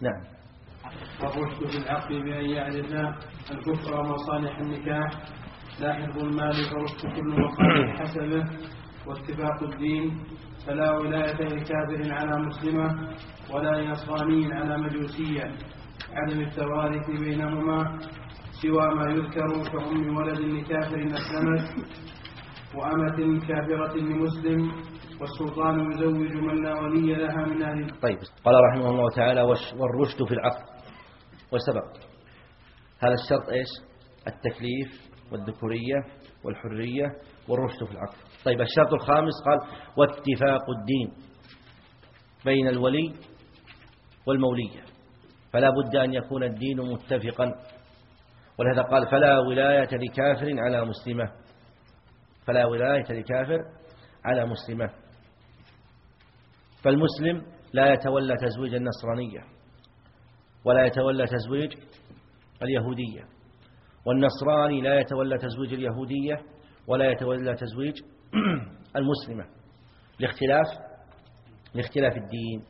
نعم. والرشد في العقل بأن يعرف الكفر ومصالح النكاح لا حفظ المال فرشد كل مصالح حسبه واتفاق الدين فلا ولاية لكافر على مسلمة ولا لنصراني على مجوسية. عدم التوارث بينهما سوى ما يذكر كأم ولد لكافر أسلمت وأمة كافرة لمسلم والسلطان يزوج من لا ولي لها من أهل طيب قال رحمه الله تعالى والرشد في العقل وسبق هذا الشرط إيش؟ التكليف والذكورية والحرية والرشد في العقل طيب الشرط الخامس قال واتفاق الدين بين الولي والمولية فلا بد أن يكون الدين متفقا. ولهذا قال فلا ولاية لكافر على مسلمة. فلا ولاية لكافر على مسلمة. فالمسلم لا يتولى تزويج النصرانية ولا يتولى تزويج اليهودية. والنصراني لا يتولى تزويج اليهودية ولا يتولى تزويج المسلمة لاختلاف لاختلاف الدين.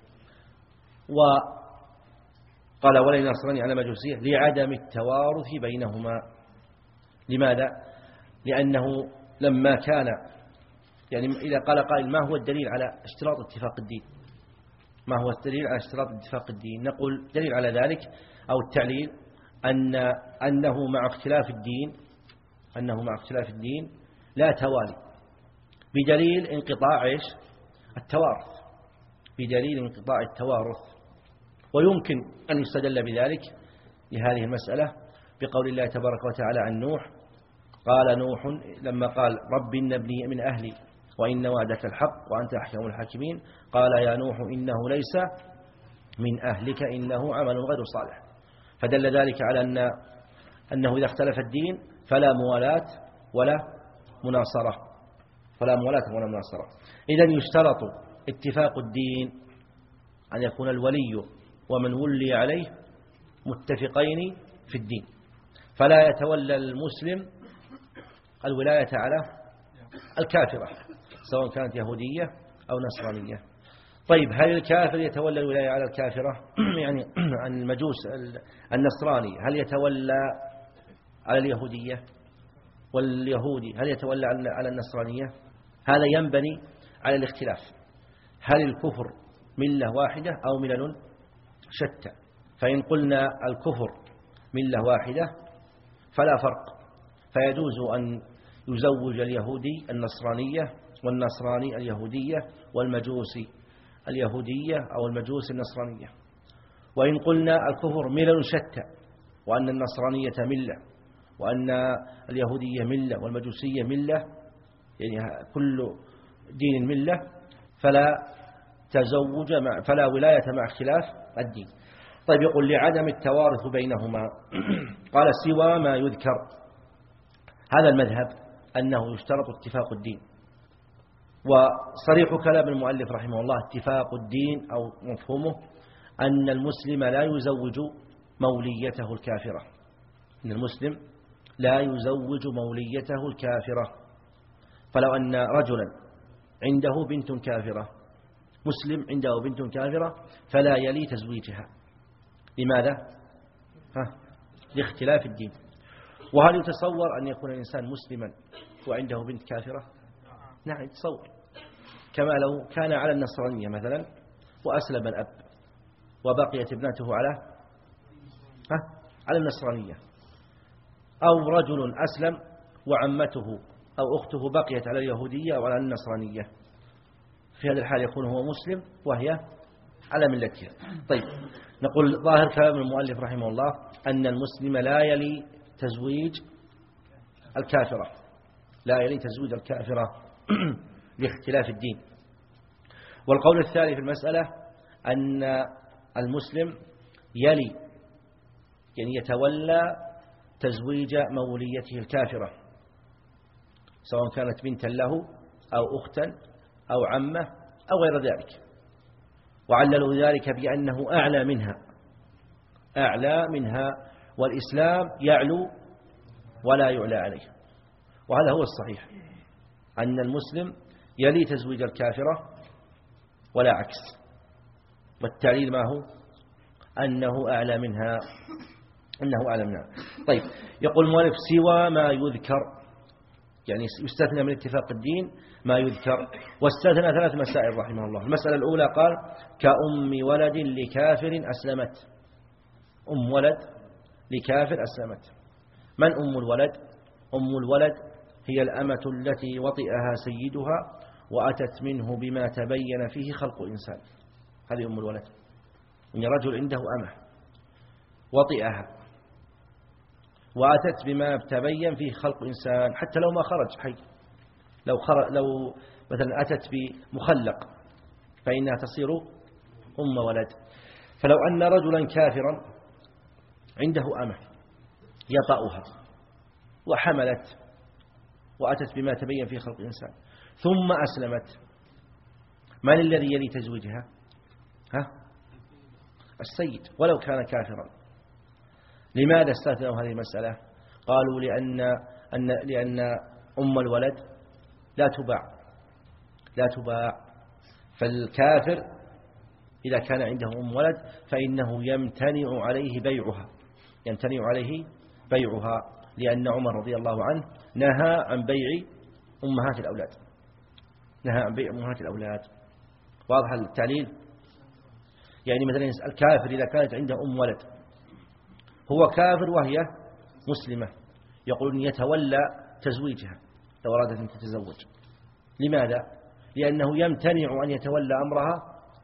وقال ولا النصراني على مجوسية لعدم التوارث بينهما. لماذا؟ لأنه لما كان يعني إذا قال قائل ما هو الدليل على اشتراط اتفاق الدين؟ ما هو الدليل على اشتراط اتفاق الدين؟ نقول دليل على ذلك أو التعليل أن أنه مع اختلاف الدين أنه مع اختلاف الدين لا توالي. بدليل انقطاع التوارث. بدليل انقطاع التوارث. ويمكن أن يستدل بذلك لهذه المسألة بقول الله تبارك وتعالى عن نوح قال نوح لما قال رب إن ابني من أهلي. وإن وعدك الحق وأنت أحكم الحاكمين. قال يا نوح إنه ليس من أهلك إنه عمل غير صالح. فدل ذلك على أن أنه إذا اختلف الدين فلا موالاة ولا مناصرة. فلا موالاة ولا مناصرة. إذا يشترط اتفاق الدين أن يكون الولي ومن ولي عليه متفقين في الدين. فلا يتولى المسلم الولاية على الكافرة. سواء كانت يهودية أو نصرانية. طيب هل الكافر يتولى الولاية على الكافرة؟ يعني المجوس النصراني هل يتولى على اليهودية؟ واليهودي هل يتولى على النصرانية؟ هذا ينبني على الاختلاف. هل الكفر ملة واحدة أو ملل شتى؟ فإن قلنا الكفر ملة واحدة فلا فرق. فيجوز أن يزوج اليهودي النصرانية والنصراني اليهودية والمجوسي اليهودية أو المجوس النصرانية. وإن قلنا الكفر ملل شتى وأن النصرانية ملة وأن اليهودية ملة والمجوسية ملة يعني كل دين ملة فلا تزوج مع فلا ولاية مع اختلاف الدين. طيب يقول لعدم التوارث بينهما قال سوى ما يذكر. هذا المذهب أنه يشترط اتفاق الدين. وصريح كلام المؤلف رحمه الله اتفاق الدين أو مفهومه أن المسلم لا يزوج موليته الكافرة. أن المسلم لا يزوج موليته الكافرة. فلو أن رجلا عنده بنت كافرة مسلم عنده بنت كافرة فلا يلي تزويجها. لماذا؟ ها؟ لاختلاف الدين. وهل يتصور أن يكون الإنسان مسلما وعنده بنت كافرة؟ نعم يتصور. كما لو كان على النصرانية مثلا وأسلم الأب وبقيت ابنته على ها؟ على النصرانية. أو رجل أسلم وعمته أو أخته بقيت على اليهودية أو على النصرانية. في هذا الحال يكون هو مسلم وهي على ملتها. طيب نقول ظاهر كلام المؤلف رحمه الله أن المسلم لا يلي تزويج الكافرة. لا يلي تزويج الكافرة. لاختلاف الدين. والقول الثاني في المسألة أن المسلم يلي يعني يتولى تزويج موليته الكافرة سواء كانت بنتا له أو أختا أو عمة أو غير ذلك. وعللوا ذلك بأنه أعلى منها أعلى منها والإسلام يعلو ولا يعلى عليه. وهذا هو الصحيح أن المسلم يلي تزويج الكافرة ولا عكس. والتعليل ما هو؟ أنه أعلى منها أنه أعلى منها. طيب يقول المؤلف سوى ما يذكر يعني يستثنى من اتفاق الدين ما يذكر واستثنى ثلاث مسائل رحمه الله. المسألة الأولى قال كأم ولد لكافر أسلمت. أم ولد لكافر أسلمت. من أم الولد؟ أم الولد هي الأمة التي وطئها سيدها وأتت منه بما تبين فيه خلق إنسان هذه أم الولد. إن رجل عنده أمة وطئها وأتت بما تبين فيه خلق إنسان حتى لو ما خرج حي. لو, خرج لو مثلا أتت بمخلق فإنها تصير أم ولد. فلو أن رجلا كافرا عنده أمة يطأها وحملت وأتت بما تبين فيه خلق الإنسان. ثم أسلمت. من الذي يلي تزويجها؟ ها؟ السيد ولو كان كافرا. لماذا استثنوا هذه المسألة؟ قالوا لأن, أن لأن أم الولد لا تباع. لا تباع. فالكافر إذا كان عنده أم ولد فإنه يمتنع عليه بيعها. يمتنع عليه بيعها لأن عمر رضي الله عنه نهى عن بيع أمهات الأولاد. نهى عن بيع أمهات الأولاد. واضح التعليل؟ يعني مثلا الكافر إذا كانت عنده أم ولد. هو كافر وهي مسلمة. يقولون يتولى تزويجها. لو أرادت أن تتزوج. لماذا؟ لأنه يمتنع أن يتولى أمرها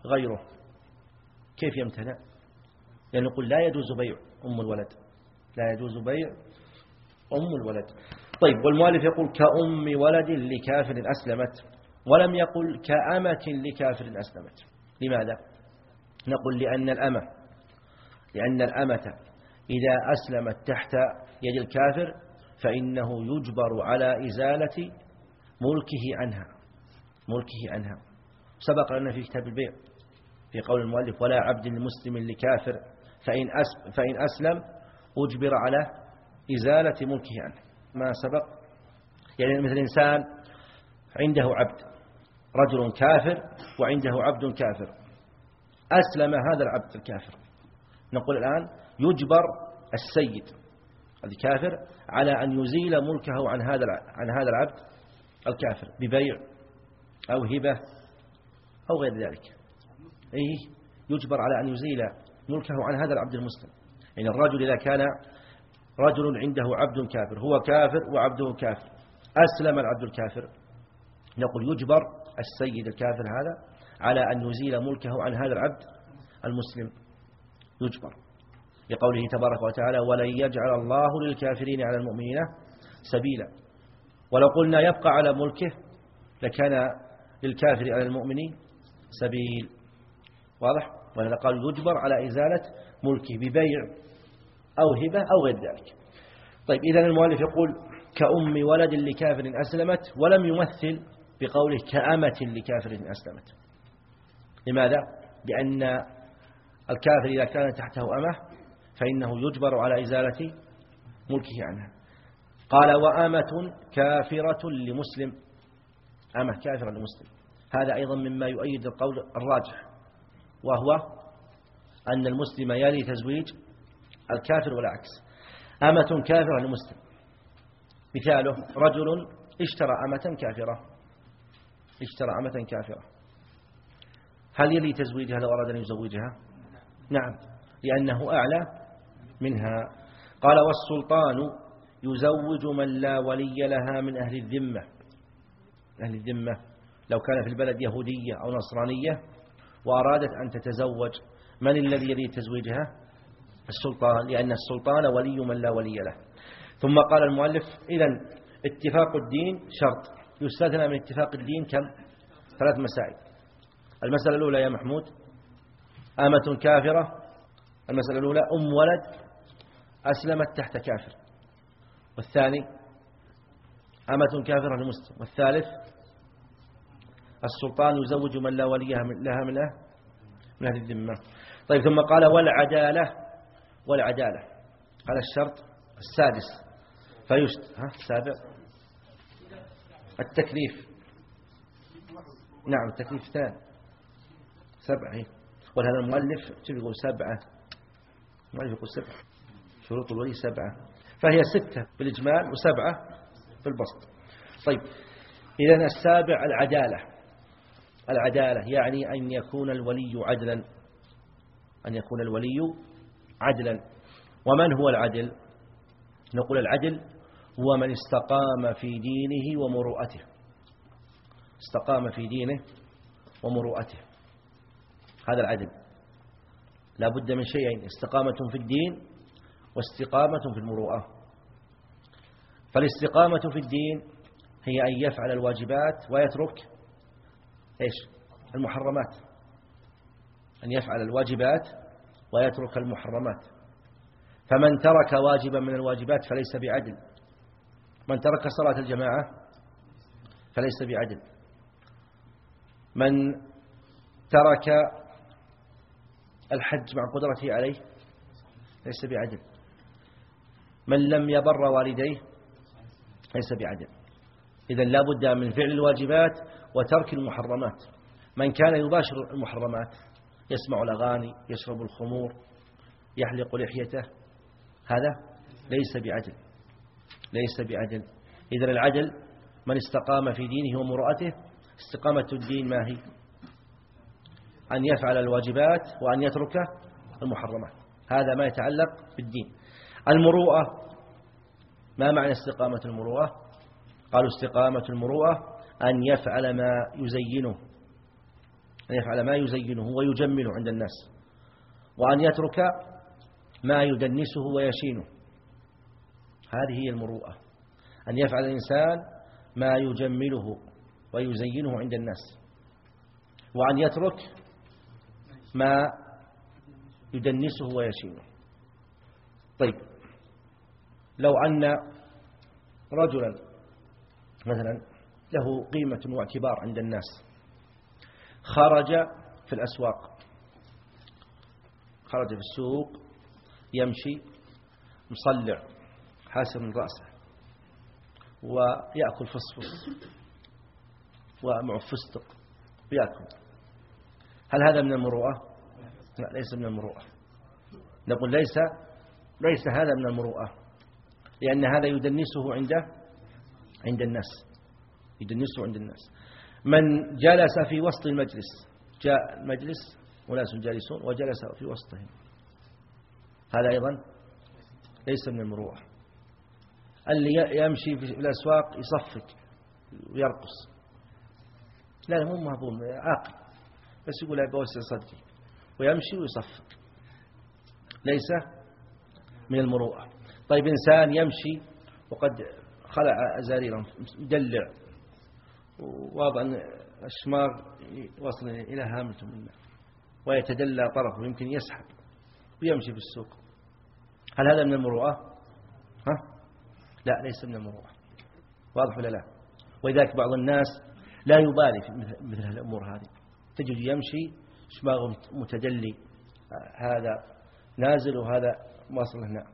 غيره. كيف يمتنع؟ لأنه يقول لا يجوز بيع أم الولد. لا يجوز بيع أم الولد. طيب والمؤلف يقول كأم ولد لكافر أسلمت. ولم يقل كأمة لكافر أسلمت. لماذا؟ نقول لأن الأمة لأن الأمة إذا أسلمت تحت يد الكافر فإنه يجبر على إزالة ملكه عنها ملكه عنها. سبق لنا في كتاب البيع في قول المؤلف ولا عبد مسلم لكافر فإن, فإن أسلم أجبر على إزالة ملكه عنه. ما سبق؟ يعني مثل إنسان عنده عبد رجل كافر وعنده عبد كافر. أسلم هذا العبد الكافر. نقول الآن يجبر السيد الكافر على أن يزيل ملكه عن هذا عن هذا العبد الكافر ببيع أو هبة أو غير ذلك. أي يجبر على أن يزيل ملكه عن هذا العبد المسلم. يعني الرجل إذا كان رجل عنده عبد كافر هو كافر وعبده كافر. أسلم العبد الكافر. نقول يجبر السيد الكافر هذا على أن يزيل ملكه عن هذا العبد المسلم. يجبر لقوله تبارك وتعالى ولن يجعل الله للكافرين على المؤمنين سبيلا ولو قلنا يبقى على ملكه لكان للكافر على المؤمن سبيل. واضح؟ ولذا قال يجبر على إزالة ملكه ببيع أو هبة أو غير ذلك طيب إذا المؤلف يقول كأم ولد لكافر أسلمت ولم يمثل بقوله كأمة لكافر أسلمت. لماذا؟ لأن الكافر إذا كان تحته أمة فإنه يجبر على إزالة ملكه عنها. قال وأمة كافرة لمسلم. أمة كافرة لمسلم. هذا أيضا مما يؤيد القول الراجح وهو أن المسلم يلي تزويج الكافر والعكس. أمة كافرة لمسلم. مثاله رجل اشترى أمة كافرة. اشترى أمة كافرة. هل يلي تزويجها لو أراد أن يزوجها؟ نعم لأنه أعلى منها. قال والسلطان يزوج من لا ولي لها من أهل الذمة. أهل الذمة لو كان في البلد يهودية أو نصرانية وأرادت أن تتزوج من الذي يلي تزويجها؟ السلطان لأن السلطان ولي من لا ولي له. ثم قال المؤلف إذا اتفاق الدين شرط. يستثنى من اتفاق الدين كم؟ ثلاث مسائل. المسألة الأولى يا محمود أمة كافرة. المسألة الأولى أم ولد أسلمت تحت كافر. والثاني أمة كافرة لمسلم. والثالث السلطان يزوج من لا ولي لها من أهل من أهل الذمة. طيب ثم قال والعدالة والعدالة. هذا الشرط السادس. فيشت ها السابع. التكليف. نعم التكليف ثاني سبعة. ولهذا المؤلف يقول سبعة. ما يقول سبعة. شروط الولي سبعة. فهي ستة بالإجمال وسبعة بالبسط طيب إذا السابع العدالة. العدالة يعني أن يكون الولي عدلا. أن يكون الولي عدلا. ومن هو العدل؟ نقول العدل هو من استقام في دينه ومروءته. استقام في دينه ومروءته. هذا العدل. لا بد من شيئين استقامة في الدين واستقامة في المروءة. فالاستقامة في الدين هي أن يفعل الواجبات ويترك إيش؟ المحرمات. أن يفعل الواجبات ويترك المحرمات. فمن ترك واجبا من الواجبات فليس بعدل. من ترك صلاة الجماعة فليس بعدل من ترك الحج مع قدرته عليه ليس بعدل من لم يبر والديه ليس بعدل إذا لا بد من فعل الواجبات وترك المحرمات. من كان يباشر المحرمات يسمع الأغاني يشرب الخمور يحلق لحيته هذا ليس بعدل ليس بعدل إذا العدل من استقام في دينه ومرأته استقامة الدين ما هي؟ أن يفعل الواجبات وأن يترك المحرمات. هذا ما يتعلق بالدين. المروءة ما معنى استقامة المروءة؟ قالوا استقامة المروءة أن يفعل ما يزينه أن يفعل ما يزينه ويجمله عند الناس وأن يترك ما يدنسه ويشينه. هذه هي المروءة أن يفعل الإنسان ما يجمله ويزينه عند الناس وأن يترك ما يدنسه ويشينه. طيب لو أن رجلا مثلا له قيمة واعتبار عند الناس خرج في الأسواق خرج في السوق يمشي مصلع حاسر من رأسه ويأكل فصفص ومع فستق ويأكل هل هذا من المروءة؟ لا ليس من المروءة. نقول ليس ليس هذا من المروءة لأن هذا يدنسه عنده عند الناس. يدنسه عند الناس. من جلس في وسط المجلس جاء المجلس وناس جالسون وجلس في وسطهم. هذا أيضا ليس من المروءة. اللي يمشي في الأسواق يصفق ويرقص لا مو مهضوم عاقل. بس يقول أبي أوسع صدري ويمشي ويصفق. ليس من المروءة. طيب إنسان يمشي وقد خلع أزاريره مدلع وواضع الشماغ وصل إلى هامته منه ويتدلى طرفه يمكن يسحب ويمشي في السوق. هل هذا من المروءة؟ ها؟ لا ليس من المروءة. واضح ولا لا؟ ولذلك بعض الناس لا يبالي في مثل الأمور هذه. تجد يمشي شماغه متدلي؟ هذا نازل وهذا واصل هنا.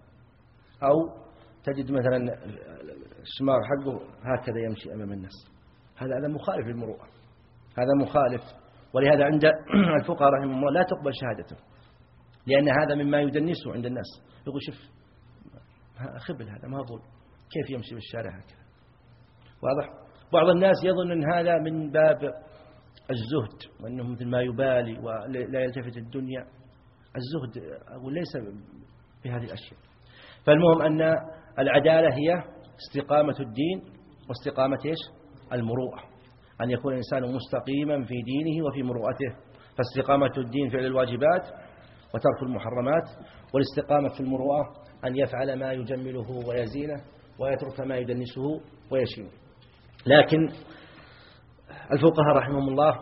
أو تجد مثلا الشماغ حقه هكذا يمشي أمام الناس. هذا هذا مخالف للمروءة. هذا مخالف. ولهذا عند الفقهاء رحمهم الله لا تقبل شهادته. لأن هذا مما يدنسه عند الناس. يقول شوف خبل هذا ما أقول. كيف يمشي بالشارع هكذا؟ واضح؟ بعض الناس يظن أن هذا من باب الزهد وأنه مثل ما يبالي ولا يلتفت الدنيا. الزهد أقول ليس بهذه الأشياء. فالمهم أن العدالة هي استقامة الدين واستقامة إيش؟ المروءة. أن يكون الإنسان مستقيما في دينه وفي مروءته. فاستقامة الدين فعل الواجبات وترك المحرمات والاستقامة في المروءة أن يفعل ما يجمله ويزينه ويترك ما يدنسه ويشينه لكن الفقهاء رحمهم الله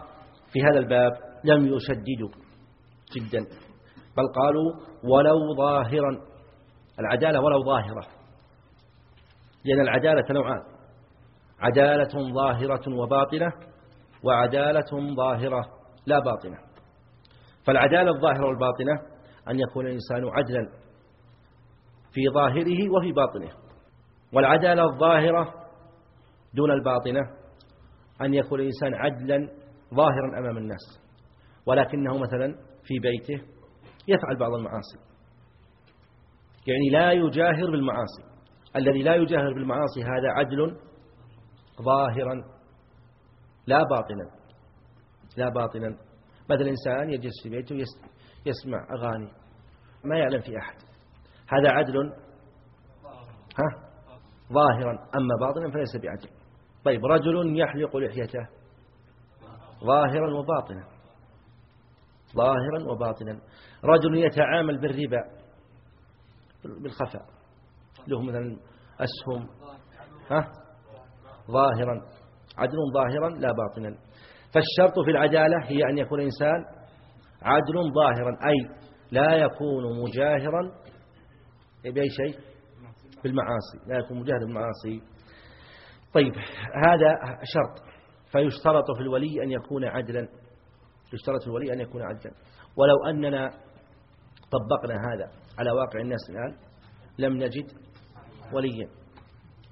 في هذا الباب لم يشددوا جدا بل قالوا ولو ظاهرا العدالة ولو ظاهرة لأن العدالة نوعان عدالة ظاهرة وباطنة وعدالة ظاهرة لا باطنة. فالعدالة الظاهرة والباطنة أن يكون الإنسان عدلا في ظاهره وفي باطنه. والعدالة الظاهرة دون الباطنة أن يكون الإنسان عدلا ظاهرا أمام الناس. ولكنه مثلا في بيته يفعل بعض المعاصي. يعني لا يجاهر بالمعاصي. الذي لا يجاهر بالمعاصي هذا عدل ظاهرا لا باطنا لا باطنا. مثل إنسان يجلس في بيته يسمع أغاني ما يعلم في أحد. هذا عدل ها؟ ظاهرا أما باطنا فليس بعدل. طيب رجل يحلق لحيته. ظاهرا وباطنا. ظاهرا وباطنا. رجل يتعامل بالربا بالخفاء. له مثلا أسهم. ها؟ ظاهرا. عدل ظاهرا لا باطنا. فالشرط في العدالة هي أن يكون إنسان عدل ظاهرا أي لا يكون مجاهرا بأي شيء. بالمعاصي لا يكون مجاهرا بالمعاصي طيب هذا شرط. فيشترط في الولي أن يكون عدلا. يشترط في الولي أن يكون عدلا. ولو أننا طبقنا هذا على واقع الناس الآن لم نجد وليا.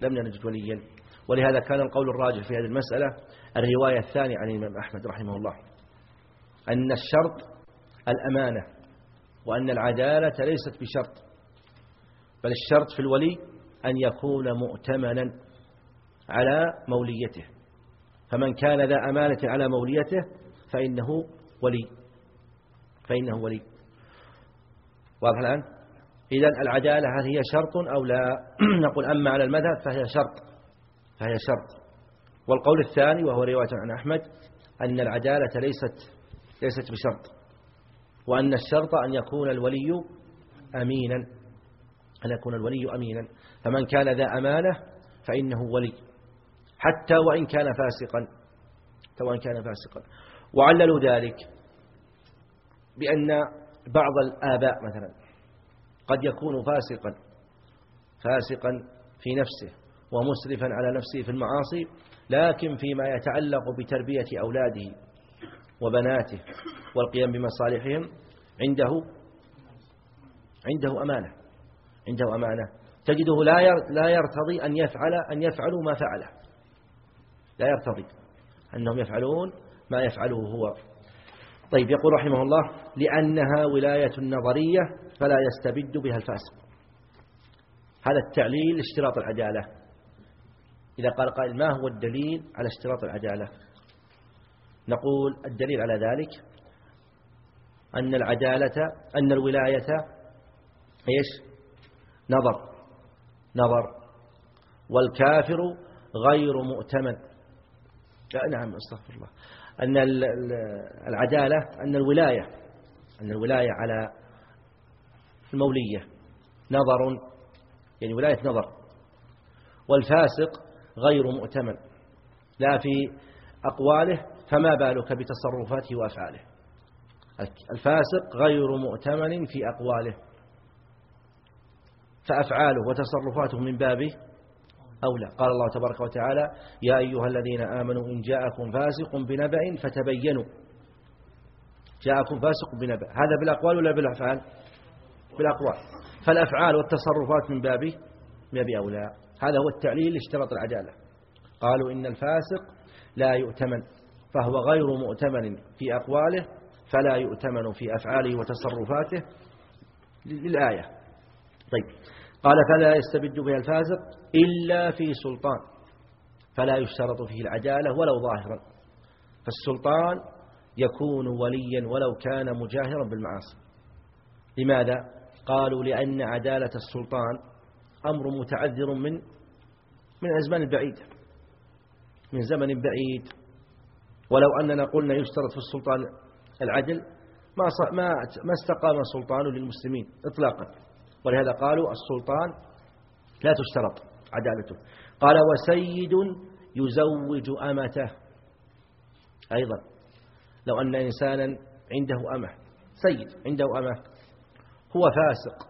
لم نجد وليا. ولهذا كان القول الراجح في هذه المسألة الرواية الثانية عن الإمام أحمد رحمه الله. أن الشرط الأمانة وأن العدالة ليست بشرط. بل الشرط في الولي أن يكون مؤتمنا على موليته. فمن كان ذا أمانة على موليته فإنه ولي. فإنه ولي. واضح الآن؟ إذا العدالة هل هي شرط أو لا؟ نقول أما على المذهب فهي شرط. فهي شرط. والقول الثاني وهو رواية عن أحمد أن العدالة ليست ليست بشرط. وأن الشرط أن يكون الولي أمينا. أن يكون الولي أمينا. فمن كان ذا أمانة فإنه ولي. حتى وإن كان فاسقا. حتى وإن كان فاسقا. وعللوا ذلك بأن بعض الآباء مثلا قد يكون فاسقا. فاسقا في نفسه ومسرفا على نفسه في المعاصي لكن فيما يتعلق بتربية أولاده وبناته والقيام بمصالحهم عنده عنده أمانة. عنده أمانة. تجده لا لا يرتضي أن يفعل أن يفعلوا ما فعله. لا يرتضي. أنهم يفعلون ما يفعله هو. طيب يقول رحمه الله لأنها ولاية نظرية فلا يستبد بها الفاسق هذا التعليل اشتراط العدالة إذا قال قائل ما هو الدليل على اشتراط العدالة نقول الدليل على ذلك أن العدالة أن الولاية إيش؟ نظر. نظر. والكافر غير مؤتمن. نعم أستغفر الله. أن العدالة أن الولاية أن الولاية على المولية. نظر يعني ولاية نظر. والفاسق غير مؤتمن. لا في أقواله فما بالك بتصرفاته وأفعاله. الفاسق غير مؤتمن في أقواله. فأفعاله وتصرفاته من بابه أولى. قال الله تبارك وتعالى يا أيها الذين آمنوا إن جاءكم فاسق بنبأ فتبينوا. جاءكم فاسق بنبأ. هذا بالأقوال ولا بالأفعال؟ بالأقوال. فالأفعال والتصرفات من بابه من باب أولى. هذا هو التعليل اشترط العدالة. قالوا إن الفاسق لا يؤتمن فهو غير مؤتمن في أقواله فلا يؤتمن في أفعاله وتصرفاته للآية. طيب. قال فلا يستبد بها الفاسق إلا في سلطان فلا يشترط فيه العدالة ولو ظاهرا فالسلطان يكون وليا ولو كان مجاهرا بالمعاصي. لماذا؟ قالوا لأن عدالة السلطان أمر متعذر من من الأزمان البعيدة من زمن بعيد. ولو أننا قلنا يشترط في السلطان العدل ما ما استقام السلطان للمسلمين إطلاقا. ولهذا قالوا السلطان لا تشترط عدالته. قال وسيد يزوج أمته. أيضا لو أن إنسانا عنده أمة سيد عنده أمة هو فاسق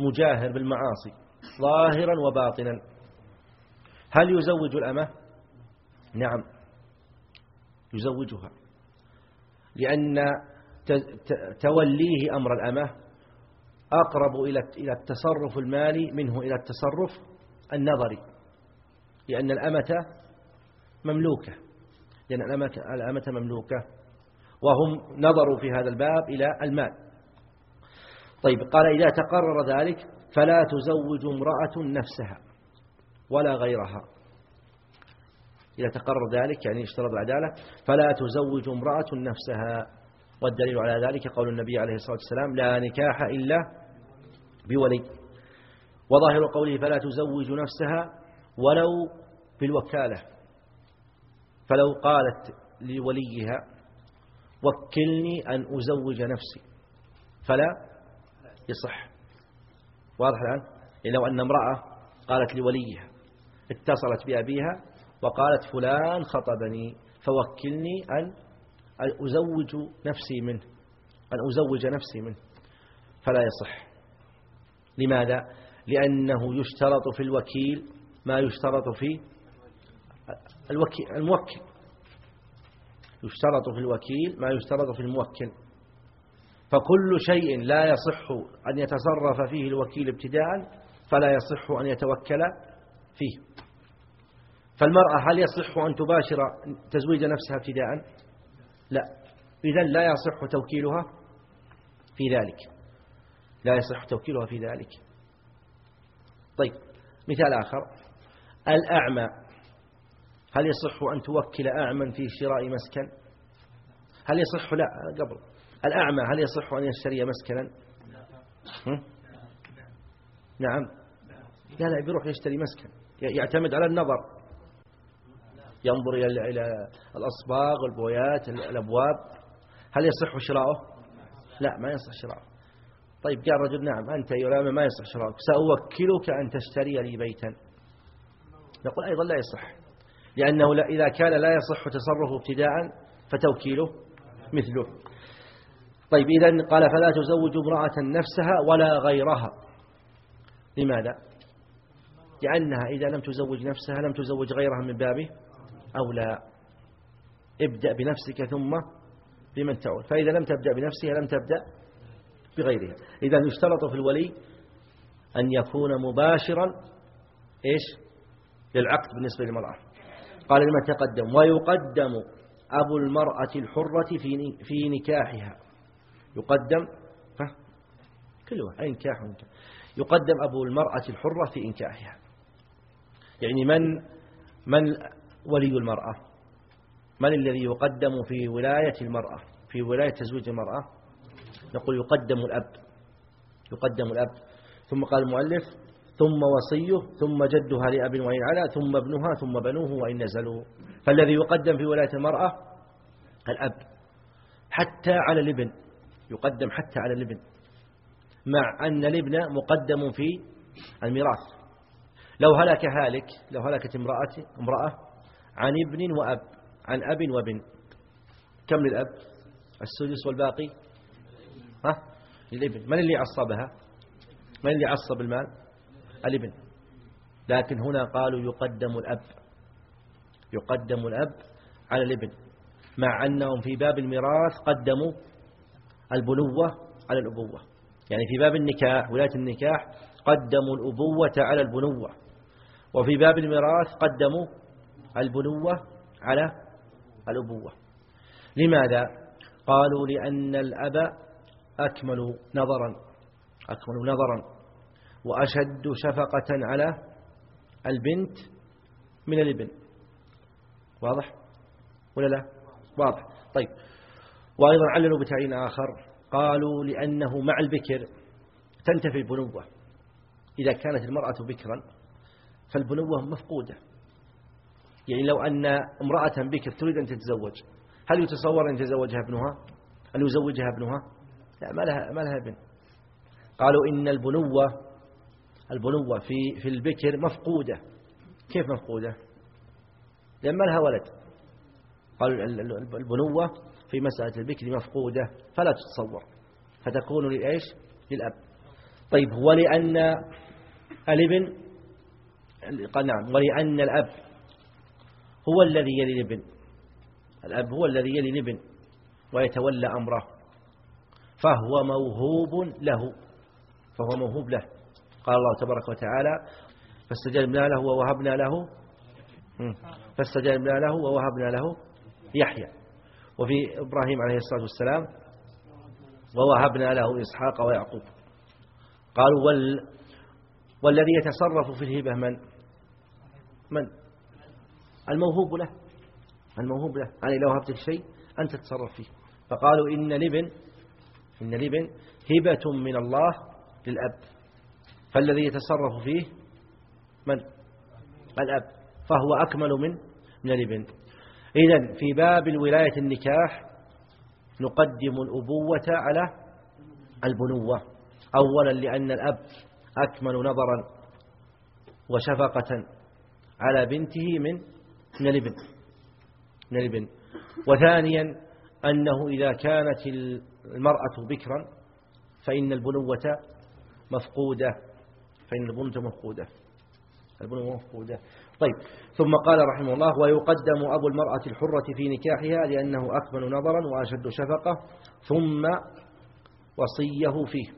مجاهر بالمعاصي ظاهرا وباطنا. هل يزوج الأمة؟ نعم يزوجها لأن توليه أمر الأمة أقرب إلى التصرف المالي منه إلى التصرف النظري. لأن الأمة مملوكة. لأن الأمة, الأمة مملوكة. وهم نظروا في هذا الباب إلى المال. طيب قال إذا تقرر ذلك فلا تزوج امرأة نفسها ولا غيرها. إذا تقرر ذلك يعني اشترط العدالة فلا تزوج امرأة نفسها. والدليل على ذلك قول النبي عليه الصلاة والسلام لا نكاح إلا بولي. وظاهر قوله فلا تزوج نفسها ولو بالوكالة. فلو قالت لوليها وكلني أن أزوج نفسي. فلا يصح. واضح الآن؟ لو أن امرأة قالت لوليها اتصلت بأبيها وقالت فلان خطبني فوكلني أن أزوج نفسي منه أن أزوج نفسي منه. فلا يصح. لماذا؟ لأنه يشترط في الوكيل ما يشترط في الوكيل الموكل. يشترط في الوكيل ما يشترط في الموكل. فكل شيء لا يصح أن يتصرف فيه الوكيل ابتداء فلا يصح أن يتوكل فيه. فالمرأة هل يصح أن تباشر تزويج نفسها ابتداء؟ لا. إذا لا يصح توكيلها في ذلك. لا يصح توكيلها في ذلك. طيب مثال آخر. الأعمى. هل يصح أن توكل أعمى في شراء مسكن؟ هل يصح؟ لا قبل. الأعمى هل يصح أن يشتري مسكنا؟ نعم. لا لا بيروح يشتري مسكن. يعتمد على النظر. ينظر إلى الأصباغ والبويات الأبواب. هل يصح شراؤه؟ لا ما يصح شراؤه. طيب قال رجل نعم أنت يا ما يصح شراؤك. سأوكلك أن تشتري لي بيتا. نقول أيضا لا يصح لأنه إذا كان لا يصح تصرفه ابتداء فتوكيله مثله. طيب إذا قال فلا تزوج امرأة نفسها ولا غيرها. لماذا؟ لأنها إذا لم تزوج نفسها لم تزوج غيرها من بابه. أو لا. ابدأ بنفسك ثم بمن تعود فإذا لم تبدأ بنفسها لم تبدأ بغيرها. إذا يشترط في الولي أن يكون مباشرا إيش؟ للعقد بالنسبة للمرأة. قال لما تقدم ويقدم أبو المرأة الحرة في في نكاحها. يقدم كله أي نكاح يقدم أبو المرأة الحرة في إنكاحها. يعني من من ولي المرأة. من الذي يقدم في ولاية المرأة؟ في ولاية تزويج المرأة؟ نقول يقدم الأب. يقدم الأب. ثم قال المؤلف ثم وصيه ثم جدها لأب وإن على ثم ابنها ثم بنوه وإن نزلوا. فالذي يقدم في ولاية المرأة؟ الأب. حتى على الابن. يقدم حتى على الابن. مع أن الابن مقدم في الميراث. لو هلك هالك لو هلكت امرأة امرأة عن ابن وأب عن أب وابن كم للأب؟ السدس والباقي؟ ها؟ للابن. من اللي عصبها؟ من اللي عصب المال؟ الابن. لكن هنا قالوا يقدم الأب. يقدم الأب على الابن. مع أنهم في باب الميراث قدموا البنوة على الأبوة. يعني في باب النكاح ولاية النكاح قدموا الأبوة على البنوة. وفي باب الميراث قدموا البنوة على الأبوة. لماذا؟ قالوا لأن الأب أكمل نظرا أكمل نظرا وأشد شفقة على البنت من الابن. واضح؟ ولا لا؟ واضح. طيب. وأيضا عللوا بتعيين آخر. قالوا لأنه مع البكر تنتفي البنوة. إذا كانت المرأة بكرا فالبنوة مفقودة. يعني لو أن امرأة بكر تريد أن تتزوج هل يتصور أن يتزوجها ابنها؟ أن يزوجها ابنها؟ لا ما لها, ما لها ابن. قالوا إن البنوة البنوة في في البكر مفقودة. كيف مفقودة؟ لأن ما لها ولد. قالوا البنوة في مسألة البكر مفقودة فلا تتصور. فتكون لإيش؟ للأب. طيب ولأن الابن قال نعم ولأن الأب هو الذي يلي الابن. الأب هو الذي يلي الابن ويتولى أمره. فهو موهوب له. فهو موهوب له. قال الله تبارك وتعالى فاستجبنا له ووهبنا له. فاستجبنا له ووهبنا له. يحيى. وفي إبراهيم عليه الصلاة والسلام ووهبنا له إسحاق ويعقوب. قالوا وال والذي يتصرف في الهبة من؟ من؟ الموهوب له. الموهوب له. أنا لو هبتك شيء أنت تتصرف فيه. فقالوا إن لبن إن لبن هبة من الله للأب. فالذي يتصرف فيه من؟ الأب. فهو أكمل من؟ من الابن. إذا في باب الولاية النكاح نقدم الأبوة على البنوة. أولا لأن الأب أكمل نظرا وشفقة على بنته من من الابن من الابن وثانيا أنه إذا كانت المرأة بكرا فإن البنوة مفقودة. فإن البنوة مفقودة. البنوة مفقودة. طيب. ثم قال رحمه الله ويقدم أبو المرأة الحرة في نكاحها لأنه أكمل نظرا وأشد شفقة ثم وصيه فيه.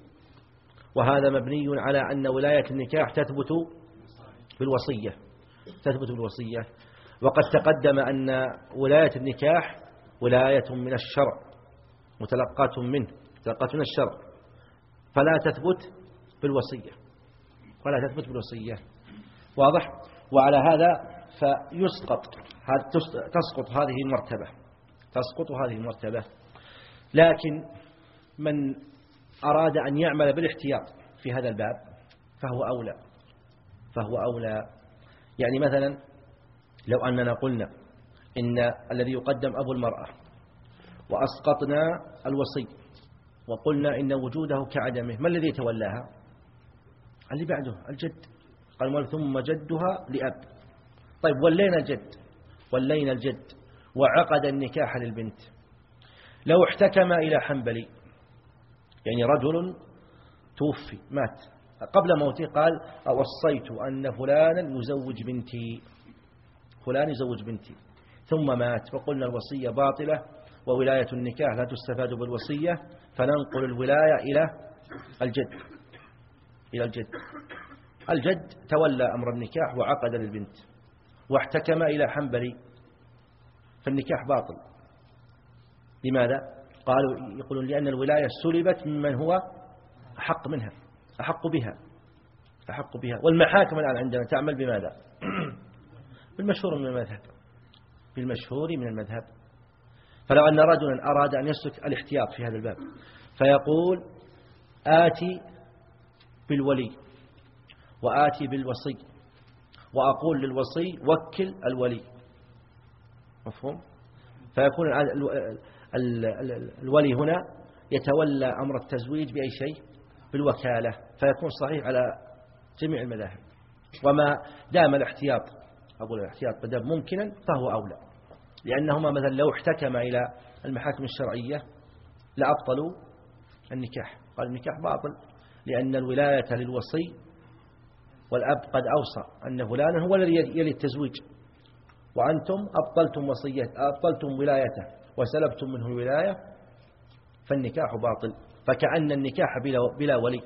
وهذا مبني على أن ولاية النكاح تثبت بالوصية. تثبت بالوصية. وقد تقدم أن ولاية النكاح ولاية من الشرع متلقاة منه متلقاة من الشرع فلا تثبت بالوصية ولا تثبت بالوصية. واضح؟ وعلى هذا فيسقط تسقط هذه المرتبة تسقط هذه المرتبة. لكن من أراد أن يعمل بالاحتياط في هذا الباب فهو أولى فهو أولى. يعني مثلا لو أننا قلنا إن الذي يقدم أبو المرأة وأسقطنا الوصي وقلنا إن وجوده كعدمه ما الذي يتولاها؟ اللي بعده الجد. قال ثم جدها لأب. طيب ولينا الجد. ولينا الجد. وعقد النكاح للبنت. لو احتكم إلى حنبلي يعني رجل توفي مات. قبل موته قال وصيت أن فلانا يزوج بنتي. فلان يزوج بنتي. ثم مات فقلنا الوصية باطلة وولاية النكاح لا تستفاد بالوصية فننقل الولاية إلى الجد. إلى الجد. الجد تولى أمر النكاح وعقد للبنت واحتكم إلى حنبلي. فالنكاح باطل. لماذا؟ قالوا يقولون لأن الولاية سلبت ممن هو أحق منها أحق بها أحق بها. والمحاكم الآن عندنا تعمل بماذا؟ بالمشهور من المذهب بالمشهور من المذهب. فلو أن رجلا أراد أن يسلك الاحتياط في هذا الباب فيقول آتي بالولي وآتي بالوصي وأقول للوصي وكل الولي. مفهوم؟ فيكون الولي هنا يتولى أمر التزويج بأي شيء؟ بالوكالة. فيكون صحيح على جميع المذاهب. وما دام الاحتياط أقول الاحتياط بدأ ممكنا فهو أولى. لأنهما مثلا لو احتكم إلى المحاكم الشرعية لأبطلوا النكاح. قال النكاح باطل لأن الولاية للوصي والأب قد أوصى أن فلانا هو الذي يلي التزويج. وأنتم أبطلتم وصية أبطلتم ولايته وسلبتم منه الولاية فالنكاح باطل. فكأن النكاح بلا, بلا ولي.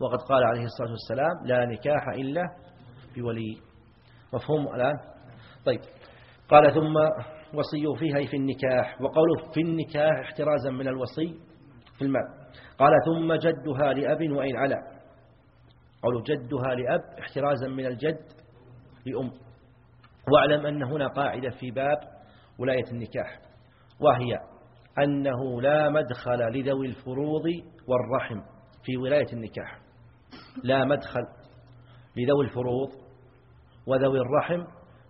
وقد قال عليه الصلاة والسلام لا نكاح إلا بولي. مفهوم الآن؟ طيب. قال ثم وصي فيها في النكاح وقوله في النكاح احترازا من الوصي في المال. قال ثم جدها لأب وإن على قالوا جدها لأب احترازا من الجد لأم. واعلم أن هنا قاعدة في باب ولاية النكاح. وهي أنه لا مدخل لذوي الفروض والرحم في ولاية النكاح. لا مدخل لذوي الفروض وذوي الرحم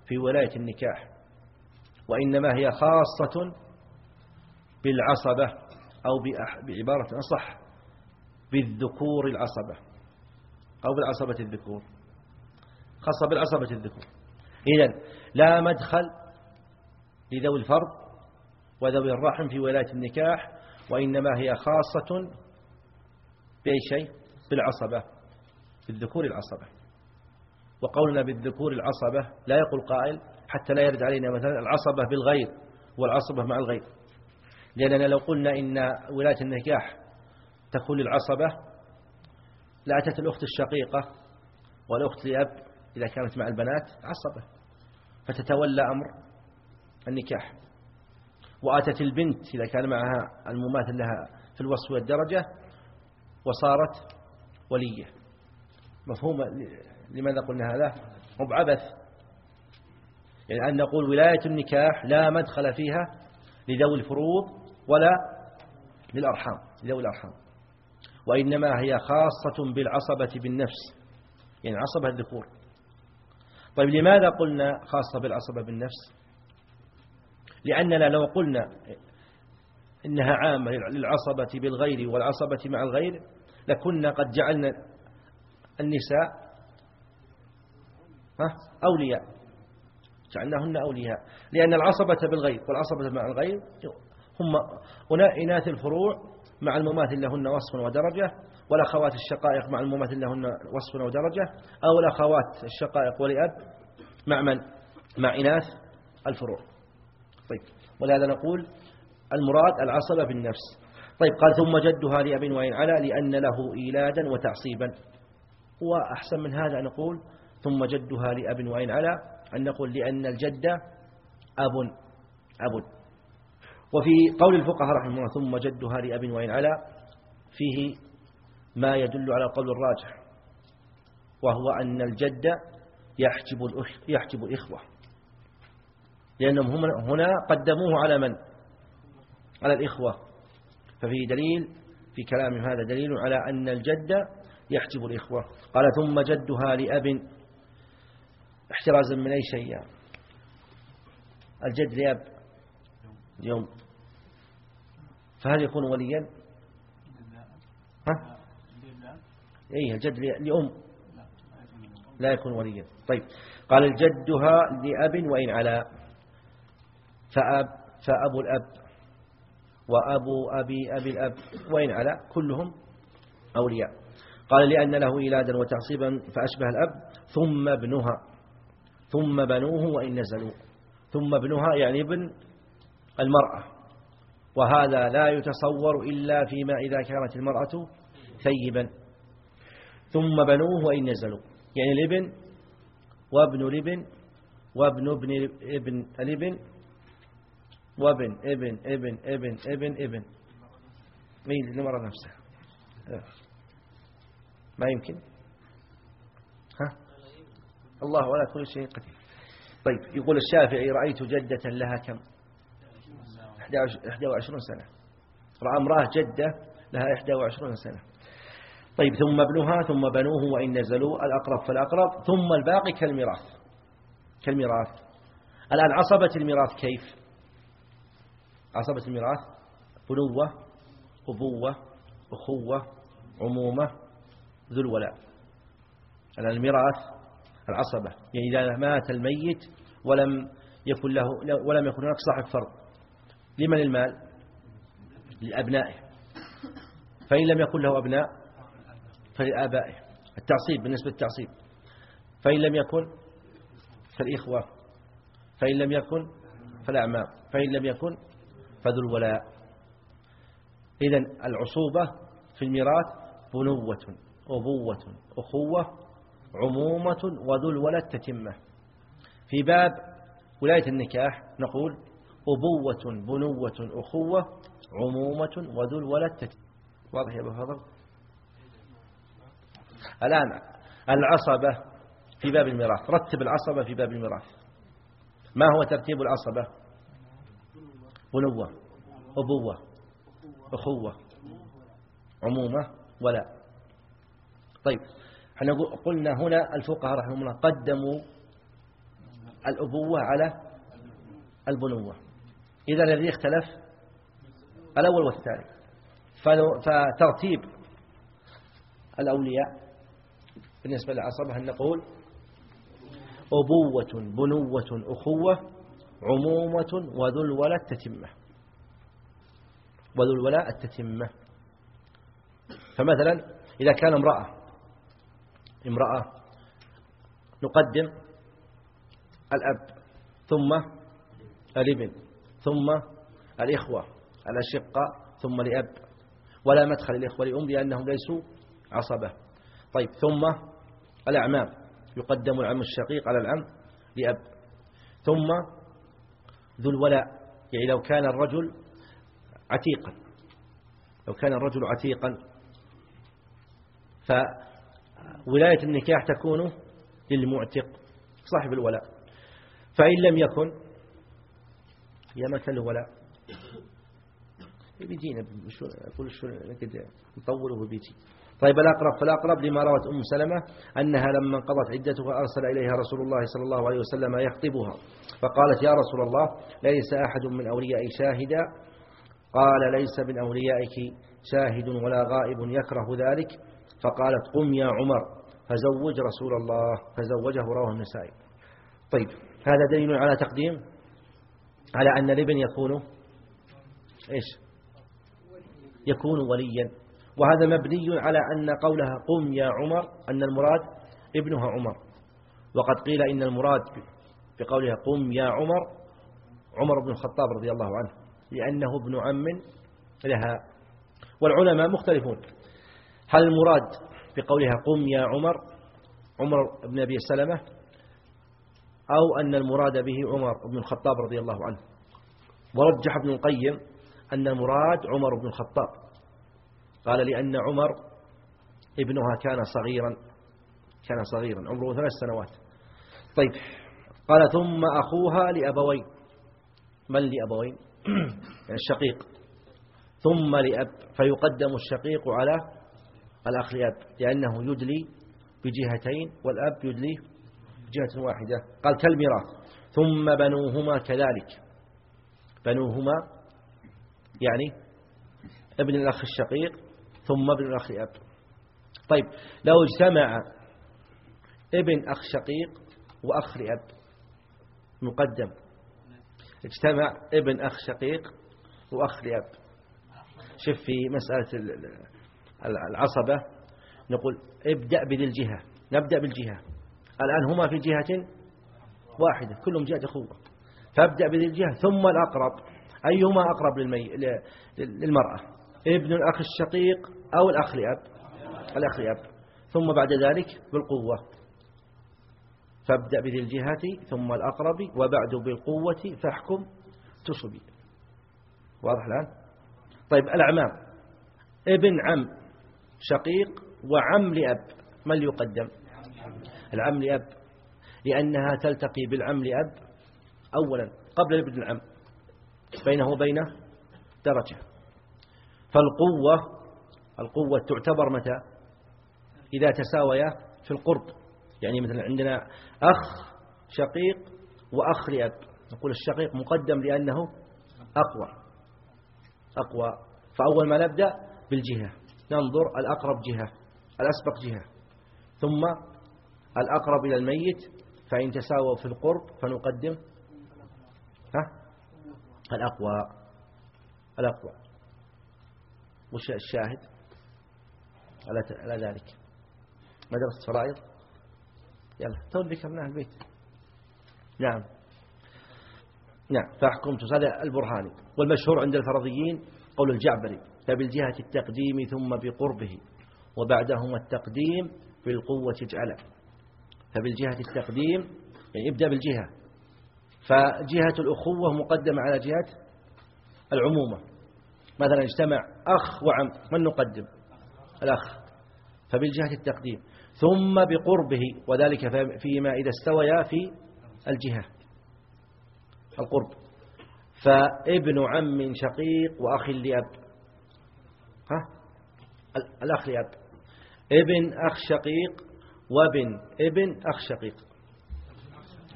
في ولاية النكاح وإنما هي خاصة بالعصبة أو بعبارة أصح بالذكور العصبة أو بالعصبة الذكور. خاصة بالعصبة الذكور. إذا لا مدخل لذوي الفرض وذوي الرحم في ولاية النكاح وإنما هي خاصة بأي شيء؟ بالعصبة بالذكور العصبة. وقولنا بالذكور العصبة لا يقول قائل حتى لا يرد علينا مثلا العصبة بالغير والعصبة مع الغير. لأننا لو قلنا إن ولاية النكاح تكون للعصبة لأتت الأخت الشقيقة والأخت لأب إذا كانت مع البنات عصبة. فتتولى أمر النكاح. وأتت البنت إذا كان معها المماثل لها في الوصف والدرجة وصارت ولية. مفهوم؟ لماذا قلنا هذا؟ هو بعبث. يعني أن نقول ولاية النكاح لا مدخل فيها لذوي الفروض ولا للأرحام لذوي الأرحام. وإنما هي خاصة بالعصبة بالنفس. يعني عصبة الذكور. طيب لماذا قلنا خاصة بالعصبة بالنفس؟ لأننا لو قلنا إنها عامة للعصبة بالغير والعصبة مع الغير لكنا قد جعلنا النساء أولياء. جعلناهن أولياء. لأن العصبة بالغير والعصبة مع الغير هم إناث الفروع مع المماثل لهن وصف ودرجة والأخوات الشقائق مع المماثل لهن وصف ودرجة أو الأخوات الشقائق ولأب مع من؟ مع إناث الفروع. طيب ولهذا نقول المراد العصبة بالنفس. طيب قال ثم جدها لأب وإن على لأن له إيلادا وتعصيبا. وأحسن من هذا نقول ثم جدها لأب وإن على أن نقول لأن الجد أب أب. وفي قول الفقهاء رحمه الله ثم جدها لأب وإن على فيه ما يدل على القول الراجح وهو أن الجد يحجب يحجب الإخوة لأنهم هنا قدموه على من؟ على الإخوة. ففي دليل في كلام هذا دليل على أن الجد يحجب الإخوة. قال ثم جدها لأب احترازا من أي شيء الجد لأب. اليوم فهل يكون وليا؟ ها؟ اي الجد لأم. لا يكون وليا. طيب. قال الجدها لأب وإن على فأب فأبو الأب. وأبو أبي أبي الأب. وإن على كلهم أولياء. قال لأن له إيلادا وتعصيبا فأشبه الأب. ثم ابنها. ثم بنوه وإن نزلوا ثم ابنها يعني ابن المرأة. وهذا لا يتصور إلا فيما إذا كانت المرأة ثيبا. ثم بنوه وإن نزلوا يعني الابن وابن الابن وابن ابن ابن الابن وابن ابن ابن ابن ابن ابن. مين المرأة نفسها. ما يمكن. ها؟ الله ولا كل شيء قدير. طيب يقول الشافعي رأيت جدة لها كم؟ 21 سنة. رأى امرأة جدة لها 21 سنة. طيب ثم ابنها ثم بنوه وإن نزلوا الأقرب فالأقرب. ثم الباقي كالميراث. كالميراث. الآن عصبة الميراث كيف؟ عصبة الميراث بنوة أبوة أخوة عمومة ذو الولاء. الآن الميراث العصبة. يعني إذا مات الميت ولم يكن له ولم يكن هناك صاحب فرض. لمن المال؟ لأبنائه. فإن لم يكن له أبناء فلآبائه. التعصيب بالنسبة للتعصيب. فإن لم يكن فالإخوة فإن لم يكن فالأعمام فإن لم يكن فذو الولاء إذا العصوبة في الميراث بنوة أبوة أخوة عمومة وذو الولد تتمة. في باب ولاية النكاح نقول أبوة بنوة أخوة عمومة وذو الولد تتمة. واضح يا أبو فضل؟ الآن العصبة في باب الميراث. رتب العصبة في باب الميراث. ما هو ترتيب العصبة؟ بنوة أبوة أخوة. عمومة ولا. طيب. إحنا قلنا هنا الفقهاء رحمهم الله قدموا الأبوة على البنوة. إذا الذي اختلف الأول والثاني. فترتيب الأولياء بالنسبة للعصبة أن نقول أبوة بنوة أخوة عمومة وذو الولاء التتمة. وذو الولاء التتمة. فمثلا إذا كان امرأة امرأة نقدم الأب ثم الابن ثم الإخوة الأشقة ثم لأب ولا مدخل الإخوة لأم لأنهم ليسوا عصبة. طيب ثم الأعمام. يقدم العم الشقيق على العم لأب. ثم ذو الولاء. يعني لو كان الرجل عتيقا. لو كان الرجل عتيقا فولاية النكاح تكون للمعتق صاحب الولاء. فإن لم يكن يا له ولاء بيجينا شو شو نطوله بيجي طيب الأقرب فالأقرب لما روت أم سلمة أنها لما انقضت عدتها أرسل إليها رسول الله صلى الله عليه وسلم يخطبها. فقالت يا رسول الله ليس أحد من أوليائي شاهدا. قال ليس من أوليائك شاهد ولا غائب يكره ذلك. فقالت قم يا عمر فزوج رسول الله فزوجه رواه النسائي. طيب هذا دليل على تقديم؟ على أن الابن يكون إيش؟ يكون وليا. وهذا مبني على أن قولها قم يا عمر أن المراد ابنها عمر. وقد قيل إن المراد بقولها قم يا عمر عمر بن الخطاب رضي الله عنه لأنه ابن عم لها. والعلماء مختلفون. هل المراد بقولها قم يا عمر عمر بن أبي سلمة أو أن المراد به عمر بن الخطاب رضي الله عنه؟ ورجح ابن القيم أن المراد عمر بن الخطاب. قال لأن عمر ابنها كان صغيرا كان صغيرا عمره ثلاث سنوات. طيب قال ثم أخوها لأبوين. من لأبوين؟ يعني الشقيق. ثم لأب فيقدم الشقيق على الأخ لأب لأنه يدلي بجهتين والأب يدلي بجهة واحدة. قال كالميراث ثم بنوهما كذلك. بنوهما يعني ابن الأخ الشقيق ثم ابن الأخ لأب طيب لو اجتمع ابن أخ شقيق وأخ لأب مقدم. اجتمع ابن أخ شقيق وأخ لأب شوف في مسألة العصبة نقول ابدأ بذي الجهة نبدأ بالجهة. الآن هما في جهة واحدة كلهم جهة أخوة. فابدأ بذي الجهة ثم الأقرب. أيهما أقرب للمي... للمرأة؟ ابن الأخ الشقيق أو الأخ لأب؟ الأخ لأب. ثم بعد ذلك بالقوة. فابدأ بذي الجهة ثم الأقرب وبعد بالقوة فاحكم تصبي. واضح الآن؟ طيب الأعمام. ابن عم. شقيق وعم لأب. ما اللي يقدم؟ العم لأب. لأنها تلتقي بالعم لأب أولا قبل ابن العم. بينه وبينه درجة. فالقوة القوة تعتبر متى؟ إذا تساويا في القرب. يعني مثلا عندنا أخ شقيق وأخ لأب. نقول الشقيق مقدم لأنه أقوى. أقوى. فأول ما نبدأ بالجهة. ننظر الأقرب جهة الأسبق جهة. ثم الأقرب إلى الميت فإن تساووا في القرب فنقدم ها؟ الأقوى الأقوى. وش الشاهد؟ على ذلك. مدرسة فرائض يلا تو ذكرناها البيت. نعم. نعم فاحكم هذا البرهاني. والمشهور عند الفرضيين قول الجعبري. فبالجهة التقديم ثم بقربه وبعدهما التقديم بالقوة اجعله. فبالجهة التقديم يعني ابدأ بالجهة. فجهة الأخوة مقدمة على جهة العمومة. مثلا اجتمع أخ وعم من نقدم؟ الأخ. فبالجهة التقديم. ثم بقربه وذلك فيما إذا استويا في الجهة القرب. فابن عم شقيق وأخ لأب. ها؟ الأخ لأب. ابن أخ شقيق وابن. ابن أخ شقيق.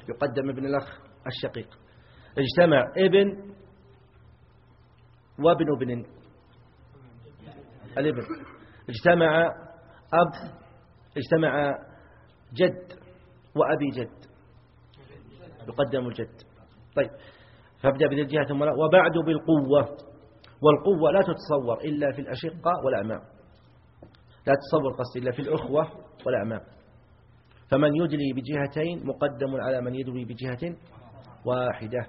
يقدم ابن الأخ الشقيق. اجتمع ابن وابن ابن. الابن. اجتمع أب. اجتمع جد وأبي جد. يقدم الجد. طيب. فابدأ بذي الجهة ثم وبعد بالقوة. والقوة لا تتصور إلا في الأشقة والأعمام. لا تتصور قصد إلا في الأخوة والأعمام. فمن يدلي بجهتين مقدم على من يدلي بجهة واحدة.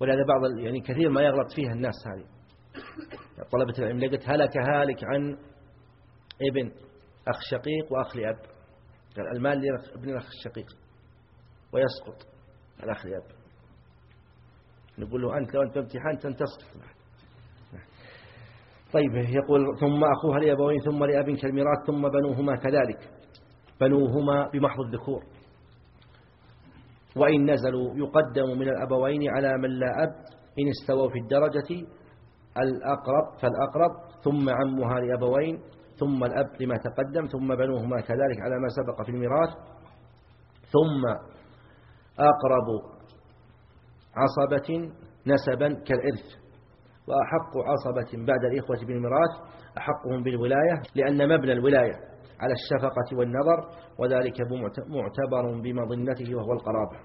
ولهذا بعض يعني كثير ما يغلط فيها الناس هذه. طلبة العلم لقيت هلك هالك عن ابن أخ شقيق وأخ لأب. المال لابن الأخ الشقيق. ويسقط الأخ لأب. نقول له أنت لو أنت امتحان تنتصف. طيب يقول ثم أخوها لأبوين ثم لأب كالميراث ثم بنوهما كذلك. بنوهما بمحض الذكور. وإن نزلوا يقدم من الأبوين على من لا أب إن استووا في الدرجة الأقرب فالأقرب ثم عمها لأبوين ثم الأب لما تقدم ثم بنوهما كذلك على ما سبق في الميراث. ثم أقرب عصبة نسبا كالإرث. وأحق عصبة بعد الإخوة بالميراث أحقهم بالولاية لأن مبنى الولاية على الشفقة والنظر وذلك معتبر بمظنته وهو القرابة.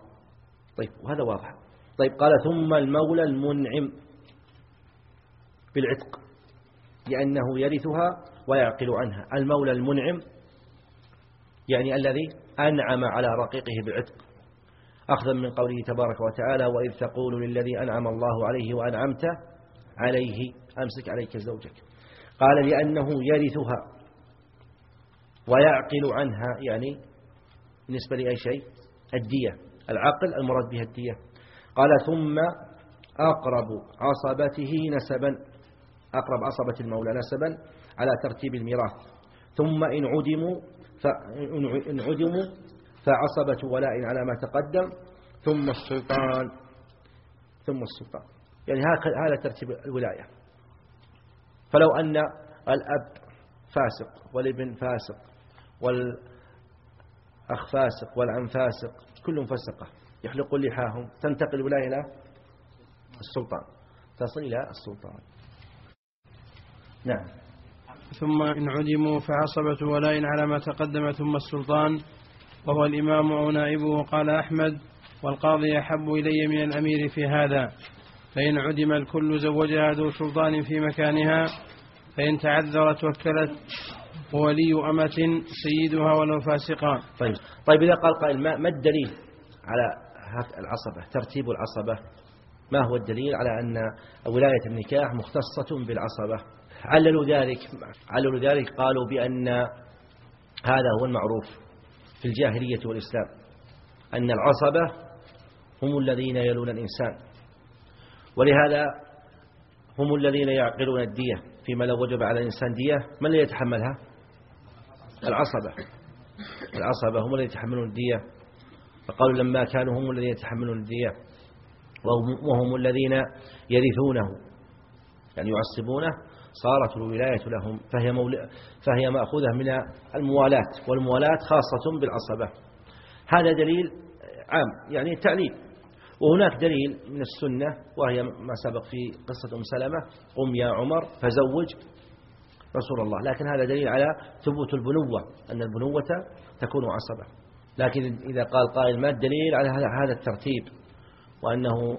طيب وهذا واضح. طيب قال ثم المولى المنعم بالعتق لأنه يرثها ويعقل عنها. المولى المنعم يعني الذي أنعم على رقيقه بالعتق. أخذا من قوله تبارك وتعالى وإذ تقول للذي أنعم الله عليه وأنعمت عليه أمسك عليك زوجك. قال لأنه يرثها ويعقل عنها يعني بالنسبة لأي شيء الدية العقل المراد بها الدية. قال ثم أقرب عصبته نسبا أقرب عصبة المولى نسبا على ترتيب الميراث. ثم إن عدموا فإن عدموا فعصبة ولاء على ما تقدم. ثم السلطان ثم السلطان. يعني هذا ترتيب الولاية. فلو أن الأب فاسق والابن فاسق والأخ فاسق والعم فاسق كلهم فسقة. يحلقون لحاهم. تنتقل الولاية إلى السلطان. تصل إلى السلطان. نعم. ثم إن عدموا فعصبة ولاء على ما تقدم ثم السلطان وهو الإمام أو نائبه قال أحمد والقاضي أحب إلي من الأمير في هذا. فإن عدم الكل زوجها ذو سلطان في مكانها فإن تعذرت وكلت ولي أمة سيدها ولو فاسقا. طيب. طيب إذا قال قائل ما, ما الدليل على العصبة ترتيب العصبة؟ ما هو الدليل على أن ولاية النكاح مختصة بالعصبة؟ عللوا ذلك عللوا ذلك قالوا بأن هذا هو المعروف في الجاهلية والإسلام أن العصبة هم الذين يلون الإنسان. ولهذا هم الذين يعقلون الدية فيما لو وجب على الإنسان دية من الذي يتحملها؟ العصبة. العصبة هم الذين يتحملون الدية. فقالوا لما كانوا هم الذين يتحملون الدية وهم الذين يرثونه يعني يعصبونه صارت الولاية لهم فهي. فهي مأخوذة من الموالاة والموالاة خاصة بالعصبة. هذا دليل عام يعني تعليل. وهناك دليل من السنة وهي ما سبق في قصة أم سلمة قم يا عمر فزوج رسول الله. لكن هذا دليل على ثبوت البنوة أن البنوة تكون عصبة. لكن إذا قال قائل ما الدليل على هذا الترتيب؟ وأنه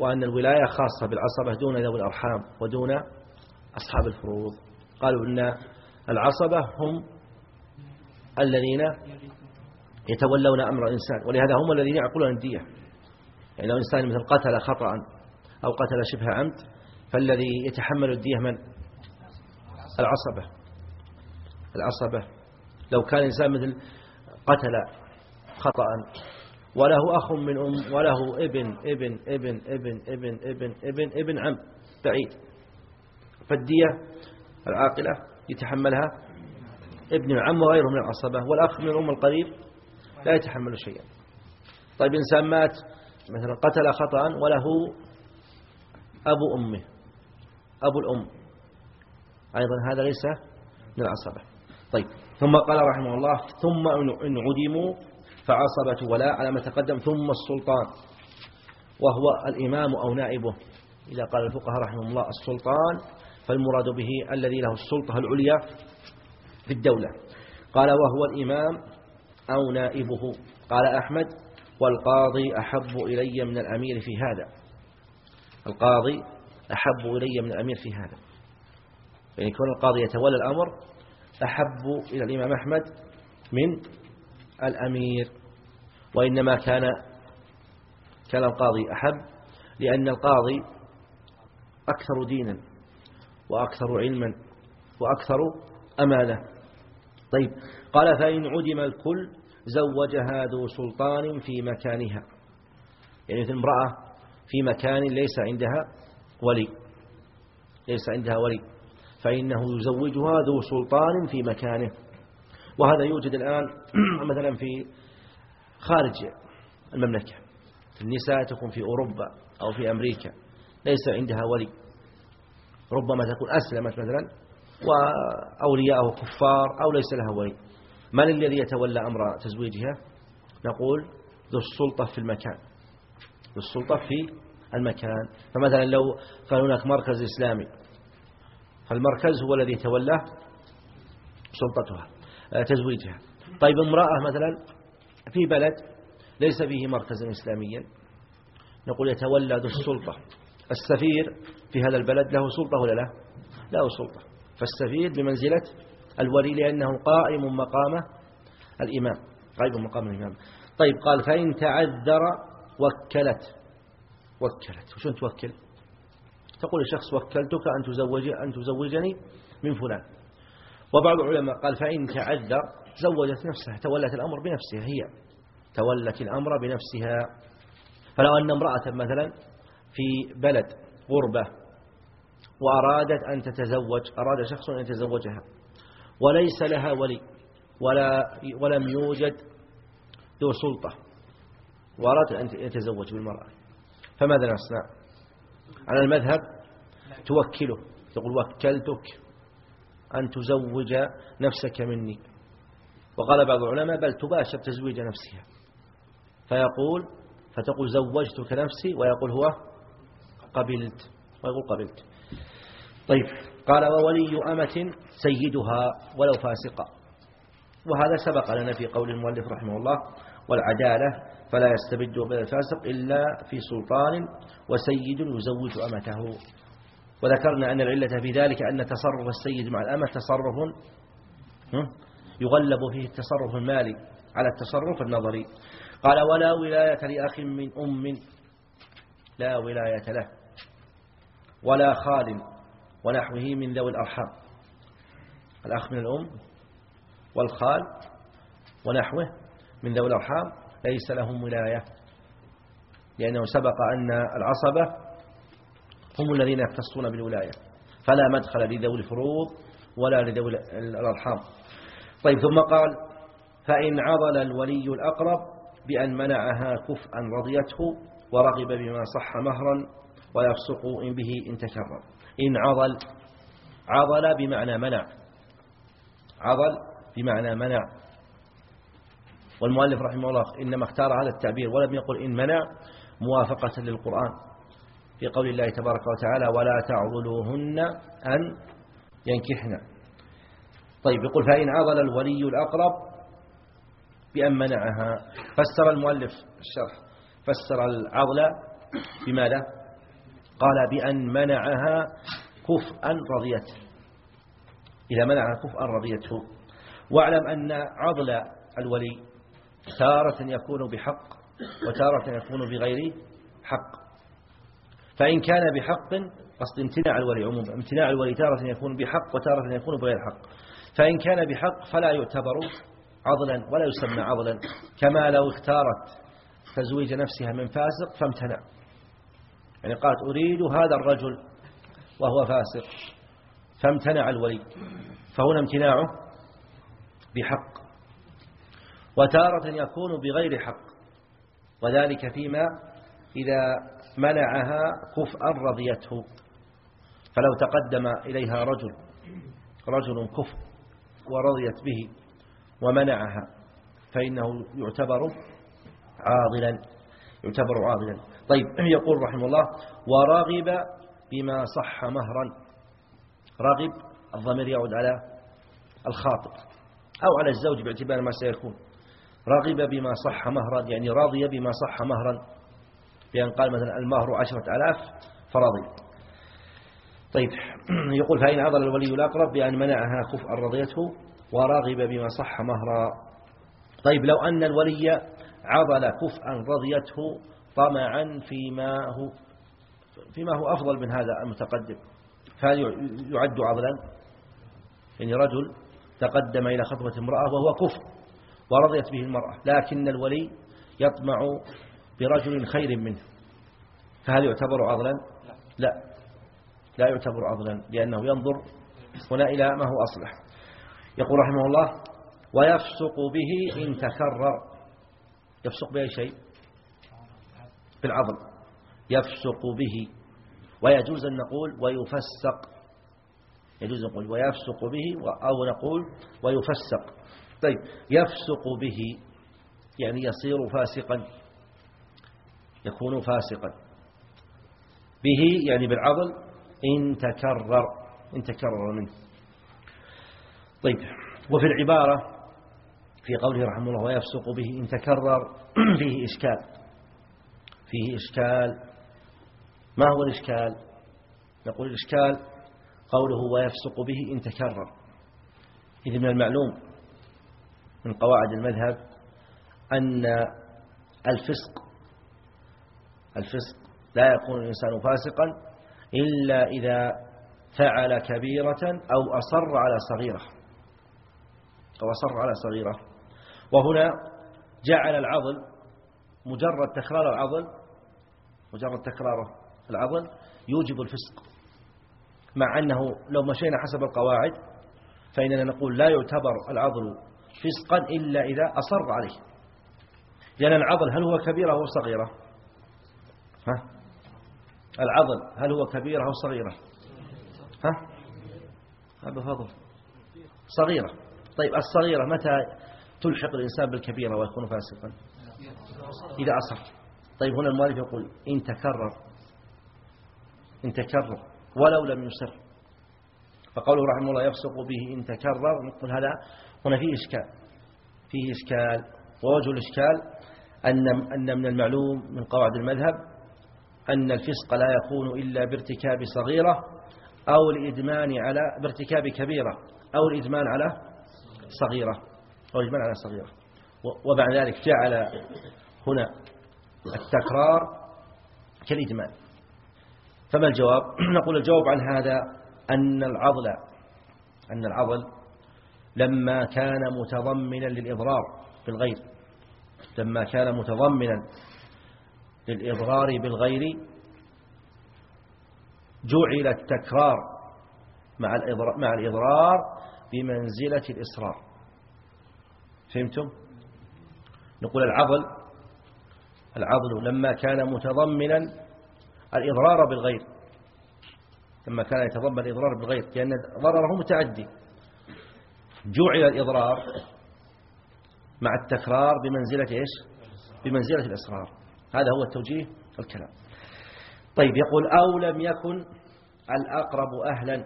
وأن الولاية خاصة بالعصبة دون ذوي الأرحام ودون أصحاب الفروض. قالوا إن العصبة هم الذين يتولون أمر الإنسان ولهذا هم الذين يعقلون الدية. يعني لو إنسان مثل قتل خطأ أو قتل شبه عمد فالذي يتحمل الدية من؟ العصبة. العصبة. لو كان إنسان مثل قتل خطأ وله أخ من أم وله ابن ابن ابن ابن ابن ابن ابن ابن عم بعيد. فالدية العاقلة يتحملها ابن العم وغيره من العصبة والأخ من الأم القريب لا يتحمل شيئا. طيب إنسان مات مثلا قتل خطأ وله أبو أمه أبو الأم. أيضا هذا ليس من العصبة. طيب ثم قال رحمه الله ثم إن عدموا فعصبة ولاء على ما تقدم ثم السلطان. وهو الإمام أو نائبه. إذا قال الفقهاء رحمه الله السلطان فالمراد به الذي له السلطة العليا في الدولة. قال وهو الإمام أو نائبه. قال أحمد والقاضي أحب إلي من الأمير في هذا. القاضي أحب إلي من الأمير في هذا. يعني كون القاضي يتولى الأمر أحب إلى الإمام أحمد من الأمير. وإنما كان كان القاضي أحب لأن القاضي أكثر دينا وأكثر علما وأكثر أمانة. طيب قال فإن عدم الكل زوجها ذو سلطان في مكانها. يعني مثل امرأة في مكان ليس عندها ولي. ليس عندها ولي. فإنه يزوجها ذو سلطان في مكانه. وهذا يوجد الآن مثلا في خارج المملكة. النساء تكون في أوروبا أو في أمريكا. ليس عندها ولي. ربما تكون أسلمت مثلا وأولياءه كفار أو ليس لها ولي. من الذي يتولى أمر تزويجها؟ نقول ذو السلطة في المكان. ذو السلطة في المكان. فمثلا لو كان هناك مركز إسلامي فالمركز هو الذي يتولى سلطتها آه، تزويجها. طيب امرأة مثلا في بلد ليس فيه مركزا إسلاميا نقول يتولى ذو السلطة. السفير في هذا البلد له سلطة ولا لا؟ له سلطة. فالسفير بمنزلة الولي لأنه قائم مقام الإمام. قائم مقام الإمام. طيب قال فإن تعذر وكلت. وكلت. وشون توكل؟ تقول لشخص وكلتك أن تزوج أن تزوجني من فلان. وبعض العلماء قال فإن تعذر زوجت نفسها تولت الأمر بنفسها هي تولت الأمر بنفسها. فلو أن امرأة مثلا في بلد غربة وأرادت أن تتزوج أراد شخص أن يتزوجها وليس لها ولي ولا ولم يوجد ذو سلطة. وأراد أن يتزوج بالمرأة. فماذا نصنع؟ على المذهب توكله تقول وكلتك أن تزوج نفسك مني. وقال بعض العلماء بل تباشر تزويج نفسها. فيقول فتقول زوجتك نفسي ويقول هو قبلت ويقول قبلت. طيب. قال وولي أمة سيدها ولو فاسقة. وهذا سبق لنا في قول المؤلف رحمه الله والعدالة فلا يستبد بالفاسق إلا في سلطان وسيد يزوج أمته. وذكرنا أن العلة في ذلك أن تصرف السيد مع الأمة تصرف يغلب فيه التصرف المالي على التصرف النظري. قال ولا ولاية لأخ من أم لا ولاية له ولا خال ونحوه من ذوي الأرحام. الأخ من الأم والخال ونحوه من ذوي الأرحام. ليس لهم ولاية لأنه سبق أن العصبة هم الذين يختصون بالولاية. فلا مدخل لذوي الفروض ولا لذوي الأرحام. طيب ثم قال فإن عضل الولي الأقرب بأن منعها كفءا رضيته ورغب بما صح مهرا ويفسق به إن تكرر. إن عضل عضل بمعنى منع. عضل بمعنى منع. والمؤلف رحمه الله إنما اختار هذا التعبير ولم يقل إن منع موافقة للقرآن. في قول الله تبارك وتعالى ولا تعضلوهن أن ينكحن طيب يقول فإن عضل الولي الأقرب بأن منعها فسر المؤلف الشرح فسر العضل بماذا؟ قال بأن منعها كفءا رضيته. إذا منعها كفءا رضيته. واعلم أن عضل الولي تارة يكون بحق وتارة يكون بغير حق. فإن كان بحق قصد امتناع الولي عموما امتناع الولي تارة يكون بحق وتارة يكون بغير حق. فإن كان بحق فلا يعتبر عضلا ولا يسمى عضلا كما لو اختارت تزويج نفسها من فاسق فامتنع. يعني قالت أريد هذا الرجل وهو فاسق فامتنع الولي فهنا امتناعه بحق وتارة يكون بغير حق وذلك فيما إذا منعها كفءا رضيته فلو تقدم إليها رجل رجل كفء ورضيت به ومنعها فإنه يعتبر عاضلا يعتبر عاضلا. طيب يقول رحمه الله ورغب بما صح مهرا. رغب الضمير يعود على الخاطب أو على الزوج باعتبار ما سيكون. رغب بما صح مهرا يعني راضي بما صح مهرا بأن قال مثلا المهر عشرة ألاف فرضي طيب يقول فإن عضل الولي الأقرب بأن منعها كفءا رضيته ورغب بما صح مهرا. طيب لو أن الولي عضل كفءا رضيته طمعا فيما هو فيما هو أفضل من هذا المتقدم. فهل يعد عضلا. يعني رجل تقدم إلى خطبة امرأة وهو كفء ورضيت به المرأة. لكن الولي يطمع برجل خير منه. فهل يعتبر عضلا؟ لا. لا يعتبر عضلا لأنه ينظر هنا إلى ما هو أصلح. يقول رحمه الله ويفسق به إن تكرر. يفسق بأي شيء؟ بالعظم يفسق به ويجوز أن نقول ويفسق. يجوز أن نقول ويفسق به أو نقول ويفسق. طيب يفسق به يعني يصير فاسقا. يكون فاسقا. به يعني بالعضل إن تكرر إن تكرر منه. طيب وفي العبارة في قوله رحمه الله ويفسق به إن تكرر فيه إشكال. فيه إشكال. ما هو الإشكال؟ نقول الإشكال قوله ويفسق به إن تكرر. إذ من المعلوم من قواعد المذهب أن الفسق الفسق لا يكون الإنسان فاسقا إلا إذا فعل كبيرة أو أصر على صغيرة. أو أصر على صغيرة. وهنا جعل العضل مجرد تكرار العضل مجرد تكرار العضل يوجب الفسق. مع أنه لو مشينا حسب القواعد فإننا نقول لا يعتبر العضل فسقا إلا إذا أصر عليه. لأن العضل هل هو كبيرة أو صغيرة ها؟ العضل هل هو كبيرة أو صغيرة ها؟ هذا فضل. صغيرة. طيب الصغيرة متى تلحق الإنسان بالكبيرة ويكون فاسقا؟ إذا أصر. طيب هنا المؤلف يقول إن تكرر إن تكرر ولو لم يسر فقوله رحمه الله يفسق به إن تكرر نقول هذا هنا فيه إشكال فيه إشكال ووجه الإشكال أن أن من المعلوم من قواعد المذهب أن الفسق لا يكون إلا بارتكاب صغيرة أو الإدمان على بارتكاب كبيرة أو الإدمان على صغيرة أو الإدمان على صغيرة. وبعد ذلك جعل هنا التكرار كالإدمان فما الجواب؟ نقول الجواب عن هذا أن العضل أن العضل لما كان متضمنا للإضرار بالغير لما كان متضمنا للإضرار بالغير جعل التكرار مع الإضرار, مع الإضرار بمنزلة الإصرار. فهمتم؟ نقول العضل العضل لما كان متضمنا الإضرار بالغير لما كان يتضمن الإضرار بالغير لأن ضرره متعدي. جعل الإضرار مع التكرار بمنزلة إيش؟ بمنزلة الإصرار. هذا هو التوجيه الكلام طيب يقول أو لم يكن الأقرب أهلا.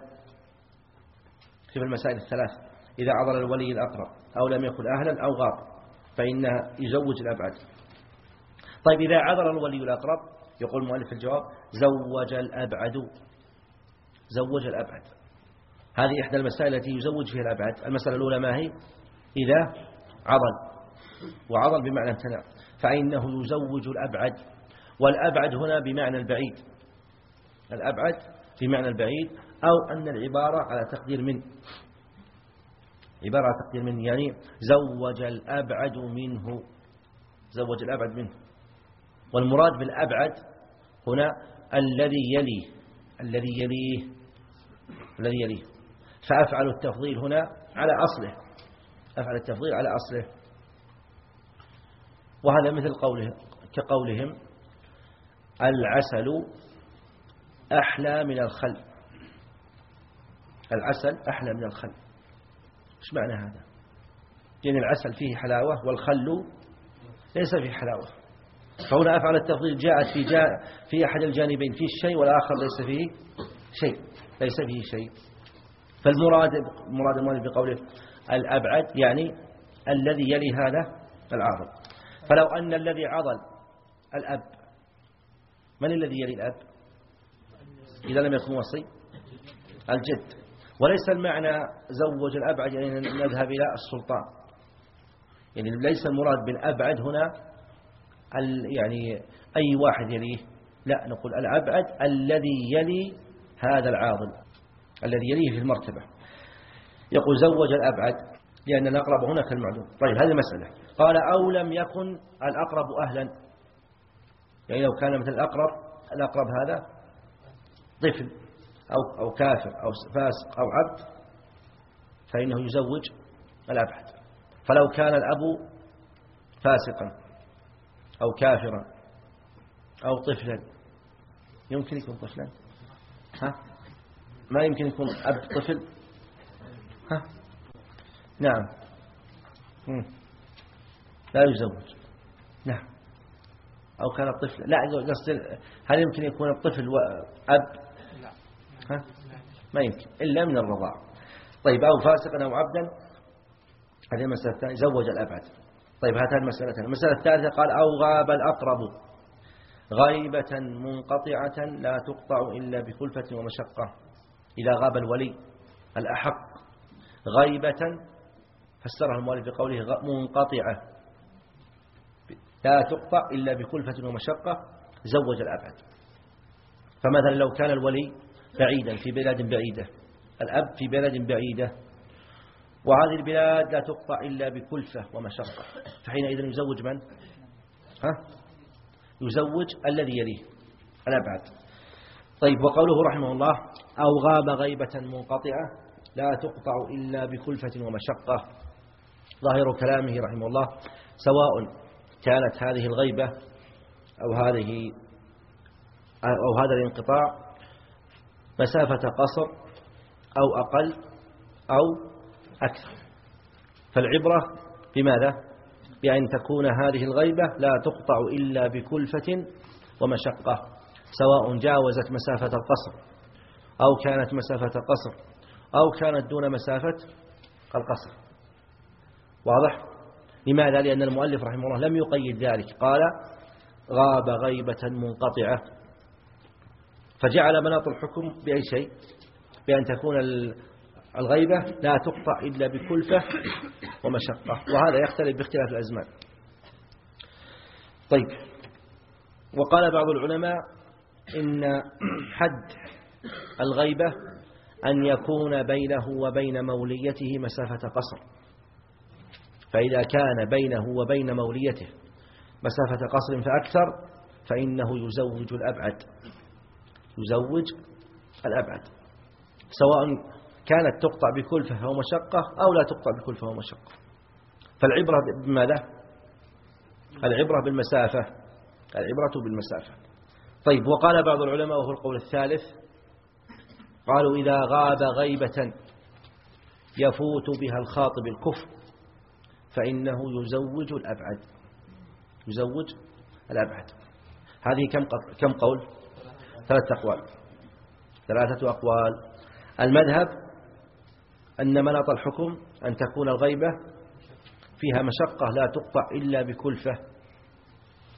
في المسائل الثلاث. إذا عضل الولي الأقرب أو لم يكن أهلا أو غاب فإنها يزوج الأبعد. طيب إذا عذر الولي الأقرب يقول المؤلف الجواب زوج الأبعد. زوج الأبعد. هذه إحدى المسائل التي يزوج فيها الأبعد. المسألة الأولى ما هي؟ إذا عضل. وعضل بمعنى امتنع. فإنه يزوج الأبعد. والأبعد هنا بمعنى البعيد. الأبعد بمعنى البعيد أو أن العبارة على تقدير من. عبارة على تقدير من يعني زوج الأبعد منه. زوج الأبعد منه. والمراد بالأبعد هنا الذي يليه الذي يليه الذي يليه. فأفعل التفضيل هنا على أصله أفعل التفضيل على أصله. وهذا مثل قوله كقولهم العسل أحلى من الخل. العسل أحلى من الخل. إيش معنى هذا؟ يعني العسل فيه حلاوة والخل ليس فيه حلاوة. فهنا أفعل التفضيل جاءت في, جاء في أحد الجانبين فيه شيء والآخر ليس فيه شيء ليس فيه شيء. فالمراد مراد المؤلف بقوله الأبعد يعني الذي يلي هذا العاضل فلو أن الذي عضل الأب من الذي يلي الأب؟ إذا لم يكن وصي الجد. وليس المعنى زوج الأبعد يعني نذهب إلى السلطان. يعني ليس المراد بالأبعد هنا يعني أي واحد يليه لا نقول الأبعد الذي يلي هذا العاضل الذي يليه في المرتبة. يقول زوج الأبعد لأن الأقرب هنا كالمعلوم طيب هذه المسألة. قال أو لم يكن الأقرب أهلا. يعني لو كان مثل الأقرب الأقرب هذا طفل أو, أو كافر أو فاسق أو عبد فإنه يزوج الأبعد. فلو كان الأب فاسقا. أو كافرا أو طفلا. يمكن يكون طفلا. ها؟ ما يمكن يكون أب طفل؟ ها؟ نعم. لا يزوج. نعم. أو كان الطفل لا قصد هل يمكن يكون الطفل أب؟ ها؟ ما يمكن. إلا من الرضاع. طيب أو فاسقا أو عبدا هذه المسألة الثانية زوج الأبعد. طيب هاتان المسألتين المسألة الثالثة قال أو غاب الأقرب غيبة منقطعة لا تقطع إلا بكلفة ومشقة. إذا غاب الولي الأحق غيبة فسرها المؤلف بقوله منقطعة. لا تقطع إلا بكلفة ومشقة زوج الأبعد. فمثلا لو كان الولي بعيدا في بلاد بعيدة الأب في بلد بعيدة وهذه البلاد لا تقطع إلا بكلفة ومشقة فحينئذ يزوج من؟ ها؟ يزوج الذي يليه الأبعد طيب وقوله رحمه الله أو غاب غيبة منقطعة لا تقطع إلا بكلفة ومشقة ظاهر كلامه رحمه الله سواء كانت هذه الغيبة أو هذه أو هذا الانقطاع مسافة قصر أو أقل أو أكثر فالعبرة بماذا؟ بأن تكون هذه الغيبة لا تقطع إلا بكلفة ومشقة سواء جاوزت مسافة القصر أو كانت مسافة قصر أو كانت دون مسافة القصر واضح؟ لماذا؟ لأن المؤلف رحمه الله لم يقيد ذلك قال غاب غيبة منقطعة فجعل مناط الحكم بأي شيء بأن تكون الغيبة لا تقطع إلا بكلفة ومشقة وهذا يختلف باختلاف الأزمان. طيب وقال بعض العلماء إن حد الغيبة أن يكون بينه وبين موليته مسافة قصر. فإذا كان بينه وبين موليته مسافة قصر فأكثر فإنه يزوج الأبعد. يزوج الأبعد سواء كانت تقطع بكلفة ومشقة أو لا تقطع بكلفة ومشقة فالعبرة بماذا؟ العبرة بالمسافة. العبرة بالمسافة. طيب وقال بعض العلماء وهو القول الثالث قالوا إذا غاب غيبة يفوت بها الخاطب الكفر فإنه يزوج الأبعد. يزوج الأبعد. هذه كم كم قول؟ ثلاثة أقوال. ثلاثة أقوال. المذهب أن مناط الحكم أن تكون الغيبة فيها مشقة لا تقطع إلا بكلفة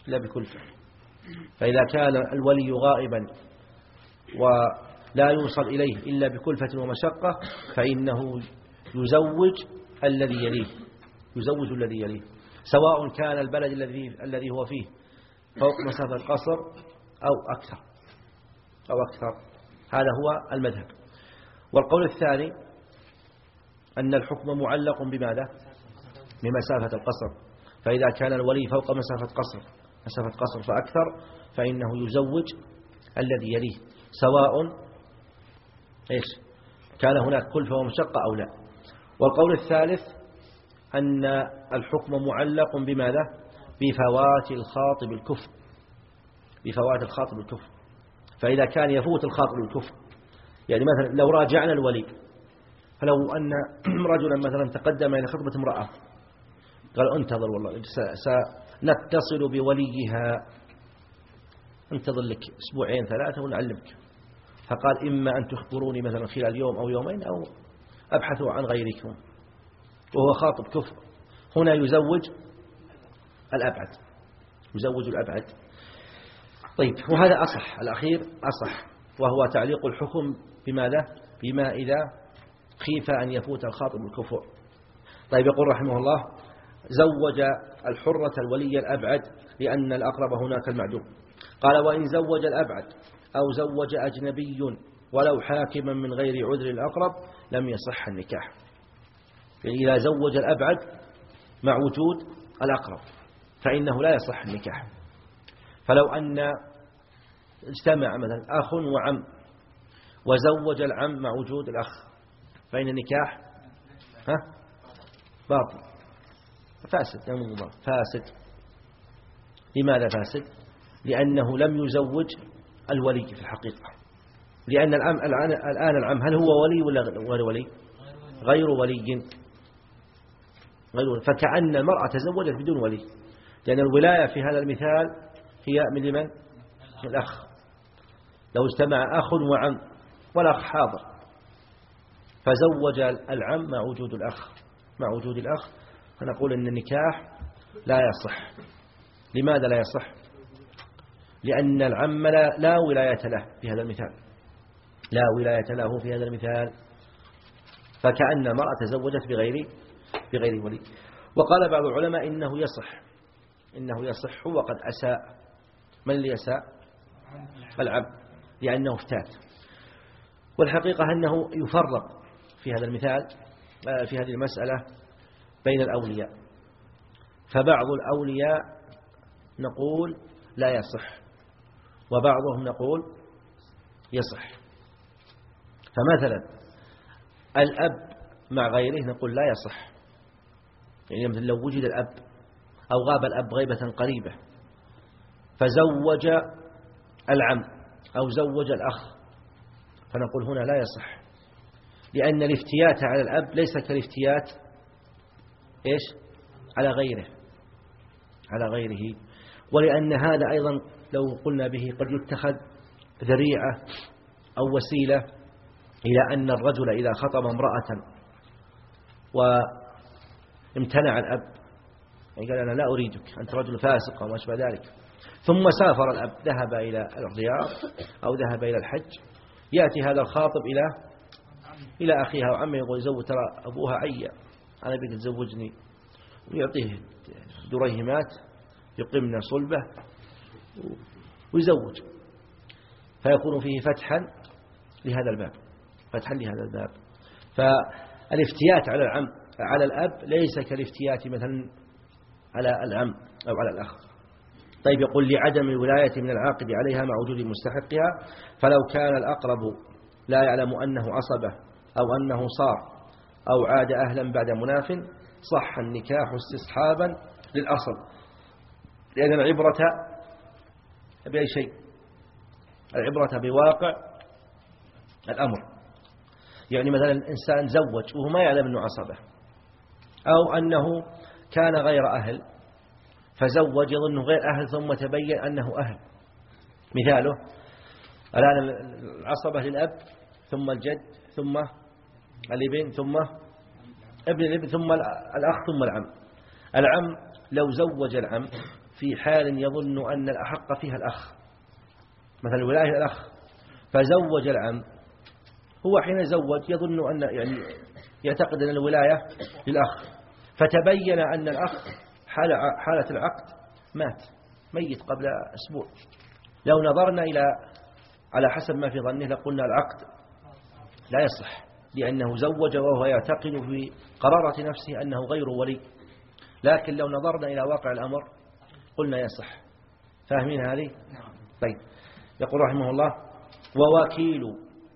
إلا بكلفة. فإذا كان الولي غائبا ولا يوصل إليه إلا بكلفة ومشقة فإنه يزوج الذي يليه يزوج الذي يليه. سواء كان البلد الذي الذي هو فيه فوق مسافة القصر أو أكثر أو أكثر. هذا هو المذهب. والقول الثاني أن الحكم معلق بماذا؟ بمسافة القصر. فإذا كان الولي فوق مسافة قصر مسافة قصر فأكثر فإنه يزوج الذي يليه سواء إيش؟ كان هناك كلفة ومشقة أو لا. والقول الثالث أن الحكم معلق بماذا؟ بفوات الخاطب الكفر. بفوات الخاطب الكفر. فإذا كان يفوت الخاطب الكفر يعني مثلا لو راجعنا الولي فلو أن رجلا مثلا تقدم إلى خطبة امرأة قال انتظر والله سنتصل بوليها. انتظر لك أسبوعين ثلاثة ونعلمك. فقال إما أن تخبروني مثلا خلال يوم أو يومين أو أبحثوا عن غيركم. وهو خاطب كفر. هنا يزوج الأبعد يزوج الأبعد. طيب وهذا أصح الأخير أصح وهو تعليق الحكم بماذا؟ بما إذا خيف أن يفوت الخاطب الكفر طيب يقول رحمه الله زوج الحرة الولي الأبعد لأن الأقرب هناك المعدوم. قال وإن زوج الأبعد أو زوج أجنبي ولو حاكما من غير عذر الأقرب لم يصح النكاح. يعني إذا زوج الأبعد مع وجود الأقرب فإنه لا يصح النكاح. فلو أن اجتمع مثلا أخ وعم وزوج العم مع وجود الأخ فإن النكاح؟ ها؟ باطل. فاسد فاسد. لماذا فاسد؟ لأنه لم يزوج الولي في الحقيقة. لأن الآن الآن العم هل هو ولي ولا غير ولي؟ غير ولي. غير ولي. فكأن المرأة تزوجت بدون ولي. لأن الولاية في هذا المثال هي من لمن؟ الأخ. لو اجتمع أخ وعم والأخ حاضر. فزوج العم مع وجود الأخ. مع وجود الأخ. فنقول أن النكاح لا يصح. لماذا لا يصح؟ لأن العم لا, لا ولاية له في هذا المثال. لا ولاية له في هذا المثال. فكأن المرأة تزوجت بغير بغير ولي. وقال بعض العلماء إنه يصح. إنه يصح وقد أساء. من اللي يساء العبد لأنه افتات. والحقيقة أنه يفرق في هذا المثال آه، في هذه المسألة بين الأولياء. فبعض الأولياء نقول لا يصح وبعضهم نقول يصح. فمثلا الأب مع غيره نقول لا يصح. يعني مثل لو وجد الأب أو غاب الأب غيبة قريبة فزوج العم أو زوج الأخ فنقول هنا لا يصح. لأن الافتيات على الأب ليس كالافتيات إيش؟ على غيره على غيره. ولأن هذا أيضا لو قلنا به قد يتخذ ذريعة أو وسيلة إلى أن الرجل إذا خطب امرأة وامتنع الأب يعني قال أنا لا أريدك أنت رجل فاسق وما أشبه ذلك. ثم سافر الأب ذهب إلى الرياض أو ذهب إلى الحج يأتي هذا الخاطب إلى إلى أخيها وعمه يقول يزوج ترى أبوها عيا أنا بك تزوجني. ويعطيه دريهمات يقمن صلبة ويزوج. فيكون فيه فتحا لهذا الباب فتحا لهذا الباب. فالافتيات على العم على الأب ليس كالافتيات مثلا على العم أو على الأخ. طيب يقول لعدم الولاية من العاقد عليها مع وجود مستحقها فلو كان الأقرب لا يعلم أنه عصبه أو أنه صار أو عاد أهلا بعد مناف صح النكاح استصحابا للأصل لأن العبرة بأي شيء؟ العبرة بواقع الأمر. يعني مثلا الإنسان زوج وهو ما يعلم أنه عصبه أو أنه كان غير أهل فزوج يظنه غير أهل ثم تبين أنه أهل. مثاله الآن العصبة للأب ثم الجد ثم الإبن ثم ابن الإبن ثم الأخ ثم العم. العم لو زوج العم في حال يظن أن الأحق فيها الأخ. مثلا ولاية الأخ. فزوج العم. هو حين زوج يظن أن يعني يعتقد أن الولاية للأخ. فتبين أن الأخ حال حالة العقد مات. ميت قبل أسبوع. لو نظرنا إلى على حسب ما في ظنه لقلنا العقد لا يصح لأنه زوج وهو يعتقد في قرارة نفسه أنه غير ولي. لكن لو نظرنا إلى واقع الأمر قلنا يصح. فاهمين هذه؟ طيب. يقول رحمه الله ووكيل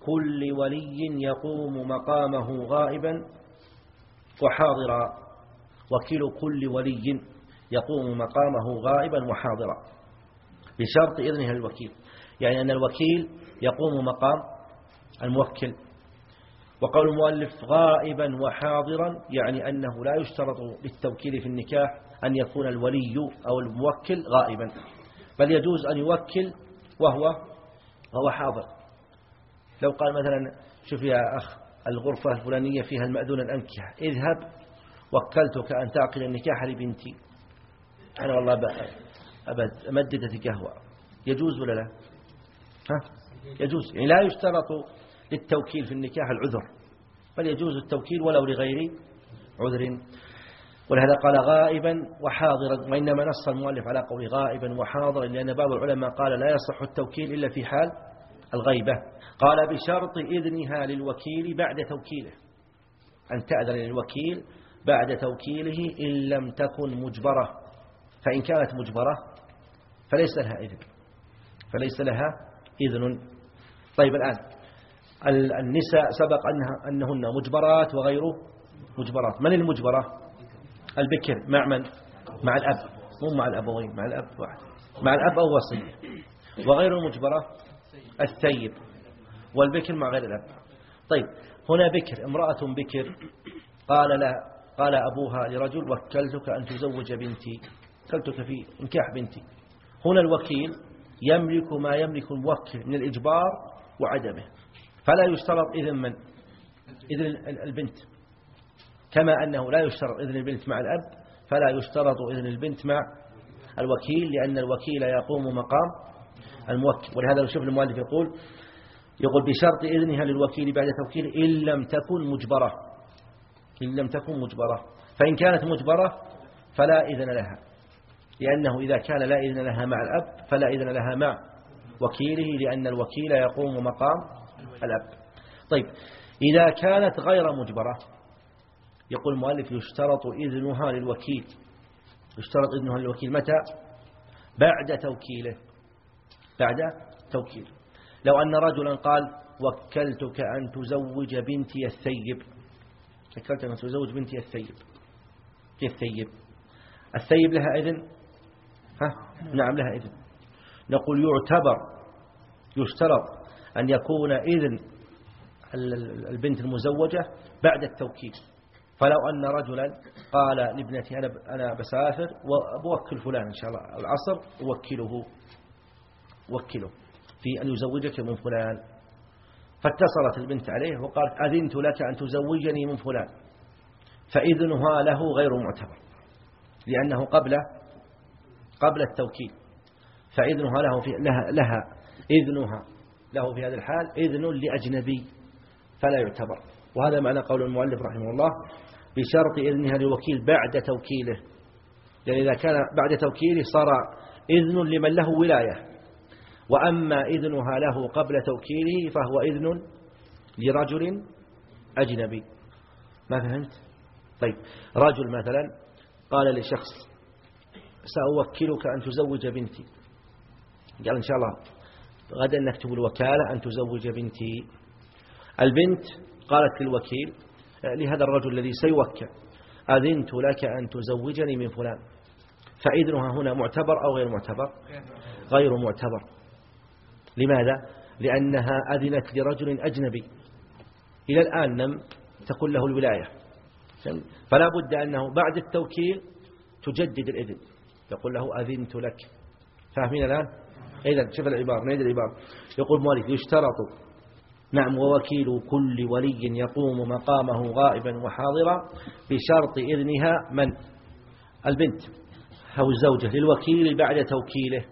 كل ولي يقوم مقامه غائبا وحاضرا. وكيل كل ولي يقوم مقامه غائبا وحاضرا. بشرط إذنه الوكيل. يعني أن الوكيل يقوم مقام الموكل. وقول المؤلف غائبا وحاضرا يعني أنه لا يشترط للتوكيل في النكاح أن يكون الولي أو الموكل غائبا بل يجوز أن يوكل وهو وهو حاضر. لو قال مثلا شوف يا أخ الغرفة الفلانية فيها المأذون الأنكحة اذهب وكلتك أن تعقل النكاح لبنتي. أنا والله أبد أمددت قهوة. يجوز ولا لا؟ ها؟ يجوز. يعني لا يشترط للتوكيل في النكاح العذر. بل يجوز التوكيل ولو لغير عذر. ولهذا قال غائبا وحاضرا وإنما نص المؤلف على قول غائبا وحاضرا لأن بعض العلماء قال لا يصح التوكيل إلا في حال الغيبة. قال بشرط إذنها للوكيل بعد توكيله. أن تأذن للوكيل بعد توكيله إن لم تكن مجبرة. فإن كانت مجبرة فليس لها إذن. فليس لها إذن. طيب الآن النساء سبق أنها أنهن مجبرات وغير مجبرات. من المجبرة؟ البكر مع من؟ مع الأب. مو مع الأبوين مع الأب واحد. مع الأب أو وصي وغير المجبرة؟ الثيب. والبكر مع غير الأب. طيب هنا بكر امرأة بكر. قال لا قال أبوها لرجل وكلتك أن تزوج بنتي. وكلتك في انكاح بنتي. هنا الوكيل يملك ما يملك الموكل من الإجبار وعدمه. فلا يشترط إذن من؟ إذن البنت. كما أنه لا يشترط إذن البنت مع الأب فلا يشترط إذن البنت مع الوكيل لأن الوكيل يقوم مقام الموكل. ولهذا نشوف المؤلف يقول يقول بشرط إذنها للوكيل بعد توكيله إن لم تكن مجبرة. إن لم تكن مجبرة. فإن كانت مجبرة فلا إذن لها. لأنه إذا كان لا إذن لها مع الأب فلا إذن لها مع وكيله لأن الوكيل يقوم مقام الأب. طيب إذا كانت غير مجبرة يقول المؤلف يشترط إذنها للوكيل. يشترط إذنها للوكيل. متى؟ بعد توكيله. بعد توكيله لو أن رجلا قال وكلتك أن تزوج بنتي الثيب. وكلتك أن تزوج بنتي الثيب. الثيب الثيب لها إذن؟ ها؟ نعم لها إذن. نقول يعتبر يشترط أن يكون إذن البنت المزوجة بعد التوكيل. فلو أن رجلا قال لابنتي أنا أنا بسافر وأوكل فلان إن شاء الله العصر أوكله وكله في أن يزوجك من فلان. فاتصلت البنت عليه وقالت أذنت لك أن تزوجني من فلان. فإذنها له غير معتبر لأنه قبل قبل التوكيل. فإذنها له في لها, لها إذنها. له في هذا الحال إذن لأجنبي فلا يعتبر. وهذا معنى قول المؤلف رحمه الله بشرط إذنها للوكيل بعد توكيله. لأن إذا كان بعد توكيله صار إذن لمن له ولاية. وأما إذنها له قبل توكيله فهو إذن لرجل أجنبي. ما فهمت؟ طيب رجل مثلا قال لشخص سأوكلك أن تزوج بنتي. قال إن شاء الله غدا نكتب الوكالة أن تزوج بنتي البنت. قالت للوكيل لهذا الرجل الذي سيوكل أذنت لك أن تزوجني من فلان. فإذنها هنا معتبر أو غير معتبر؟ غير معتبر. لماذا؟ لأنها أذنت لرجل أجنبي. إلى الآن لم تكن له الولاية. فلا بد أنه بعد التوكيل تجدد الإذن. يقول له أذنت لك. فاهمين الآن؟ إذا شوف العبارة نعيد العبارة. يقول مالك يشترط نعم ووكيل كل ولي يقوم مقامه غائبا وحاضرا بشرط إذنها من؟ البنت. أو الزوجة. للوكيل بعد توكيله.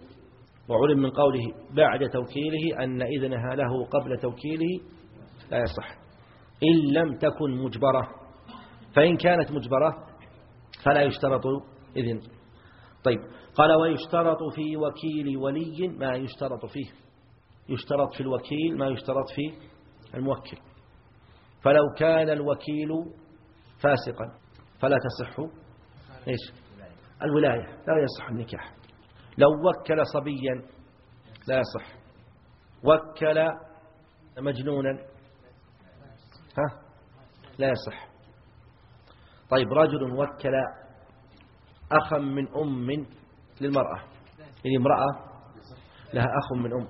وعلم من قوله بعد توكيله أن إذنها له قبل توكيله لا يصح. إن لم تكن مجبرة. فإن كانت مجبرة فلا يشترط إذن. طيب قال ويشترط في وكيل ولي ما يشترط فيه. يشترط في الوكيل ما يشترط في الموكل. فلو كان الوكيل فاسقا فلا تصح إيش؟ الولاية لا يصح النكاح. لو وكل صبيا لا يصح. وكل مجنونا ها؟ لا يصح. طيب رجل وكل أخا من أم للمرأة. يعني امرأة لها أخ من أم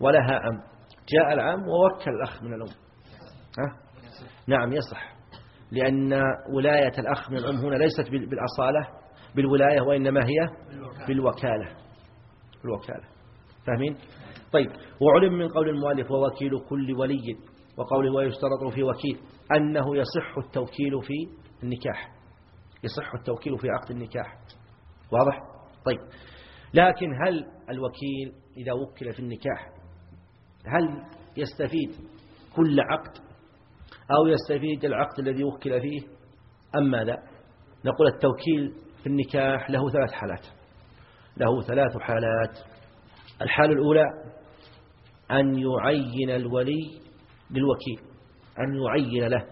ولها أم جاء العم ووكل الأخ من الأم. ها؟ نعم يصح. لأن ولاية الأخ من الأم هنا ليست بالأصالة بالولاية وإنما هي بالوكالة. بالوكالة. فاهمين؟ طيب وعلم من قول المؤلف ووكيل كل ولي وقوله ويشترط في وكيل أنه يصح التوكيل في النكاح. يصح التوكيل في عقد النكاح. واضح؟ طيب. لكن هل الوكيل إذا وكل في النكاح هل يستفيد كل عقد أو يستفيد العقد الذي وكل فيه؟ أم ماذا؟ نقول التوكيل في النكاح له ثلاث حالات. له ثلاث حالات. الحالة الأولى أن يعين الولي للوكيل أن يعين له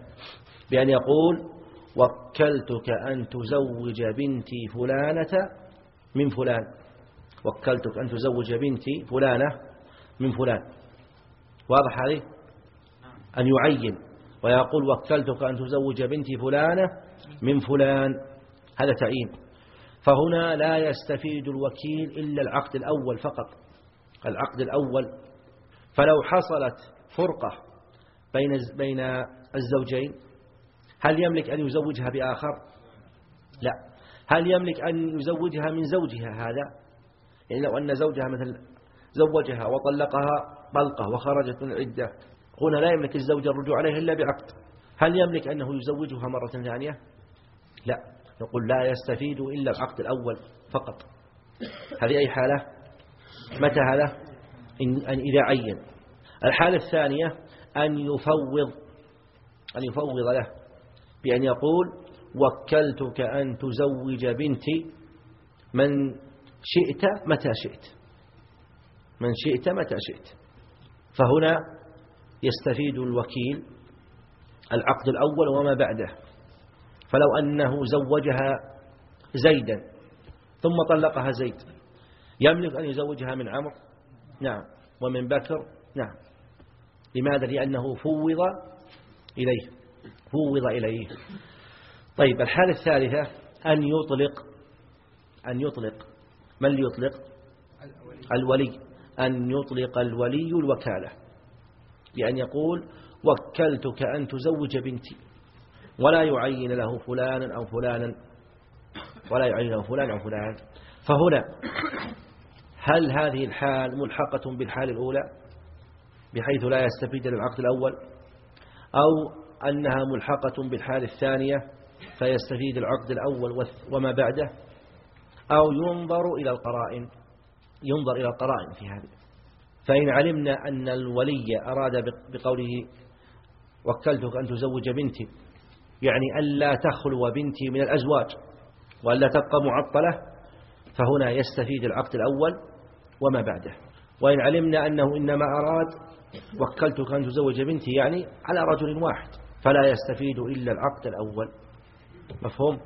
بأن يقول وكلتك أن تزوج بنتي فلانة من فلان. وكلتك أن تزوج بنتي فلانة من فلان. واضح هذه؟ أن يعين. ويقول وكلتك أن تزوج بنتي فلانة من فلان. هذا تعيين. فهنا لا يستفيد الوكيل إلا العقد الأول فقط. العقد الأول. فلو حصلت فرقة بين بين الزوجين هل يملك أن يزوجها بآخر؟ لا. هل يملك أن يزوجها من زوجها هذا؟ يعني لو أن زوجها مثل زوجها وطلقها طلقة وخرجت من العدة هنا لا يملك الزوج الرجوع عليها إلا بعقد. هل يملك أنه يزوجها مرة ثانية؟ لا. نقول لا يستفيد إلا العقد الأول فقط. هذه أي حالة؟ متى هذا؟ أن إذا عين. الحالة الثانية أن يفوض أن يفوض له. بأن يقول وكلتك أن تزوج بنتي من شئت متى شئت. من شئت متى شئت. فهنا يستفيد الوكيل العقد الأول وما بعده. فلو أنه زوجها زيدا ثم طلقها زيد يملك أن يزوجها من عمرو؟ نعم. ومن بكر؟ نعم. لماذا؟ لأنه فوض إليه. فوض إليه. طيب الحالة الثالثة أن يطلق أن يطلق. من اللي يطلق؟ الولي. أن يطلق الولي الوكالة. بأن يقول وكلتك أن تزوج بنتي. ولا يعين له فلانا أو فلانا. ولا يعين له فلان أو فلان. فهنا هل هذه الحال ملحقة بالحال الأولى؟ بحيث لا يستفيد للعقد الأول؟ أو أنها ملحقة بالحال الثانية فيستفيد العقد الأول وما بعده أو ينظر إلى القرائن ينظر إلى القرائن في هذه. فإن علمنا أن الولي أراد بقوله وكلتك أن تزوج بنتي يعني ألا تخلو بنتي من الأزواج وألا تبقى معطلة فهنا يستفيد العقد الأول وما بعده. وإن علمنا أنه إنما أراد وكلتك أن تزوج بنتي يعني على رجل واحد. فلا يستفيد إلا العقد الأول. مفهوم؟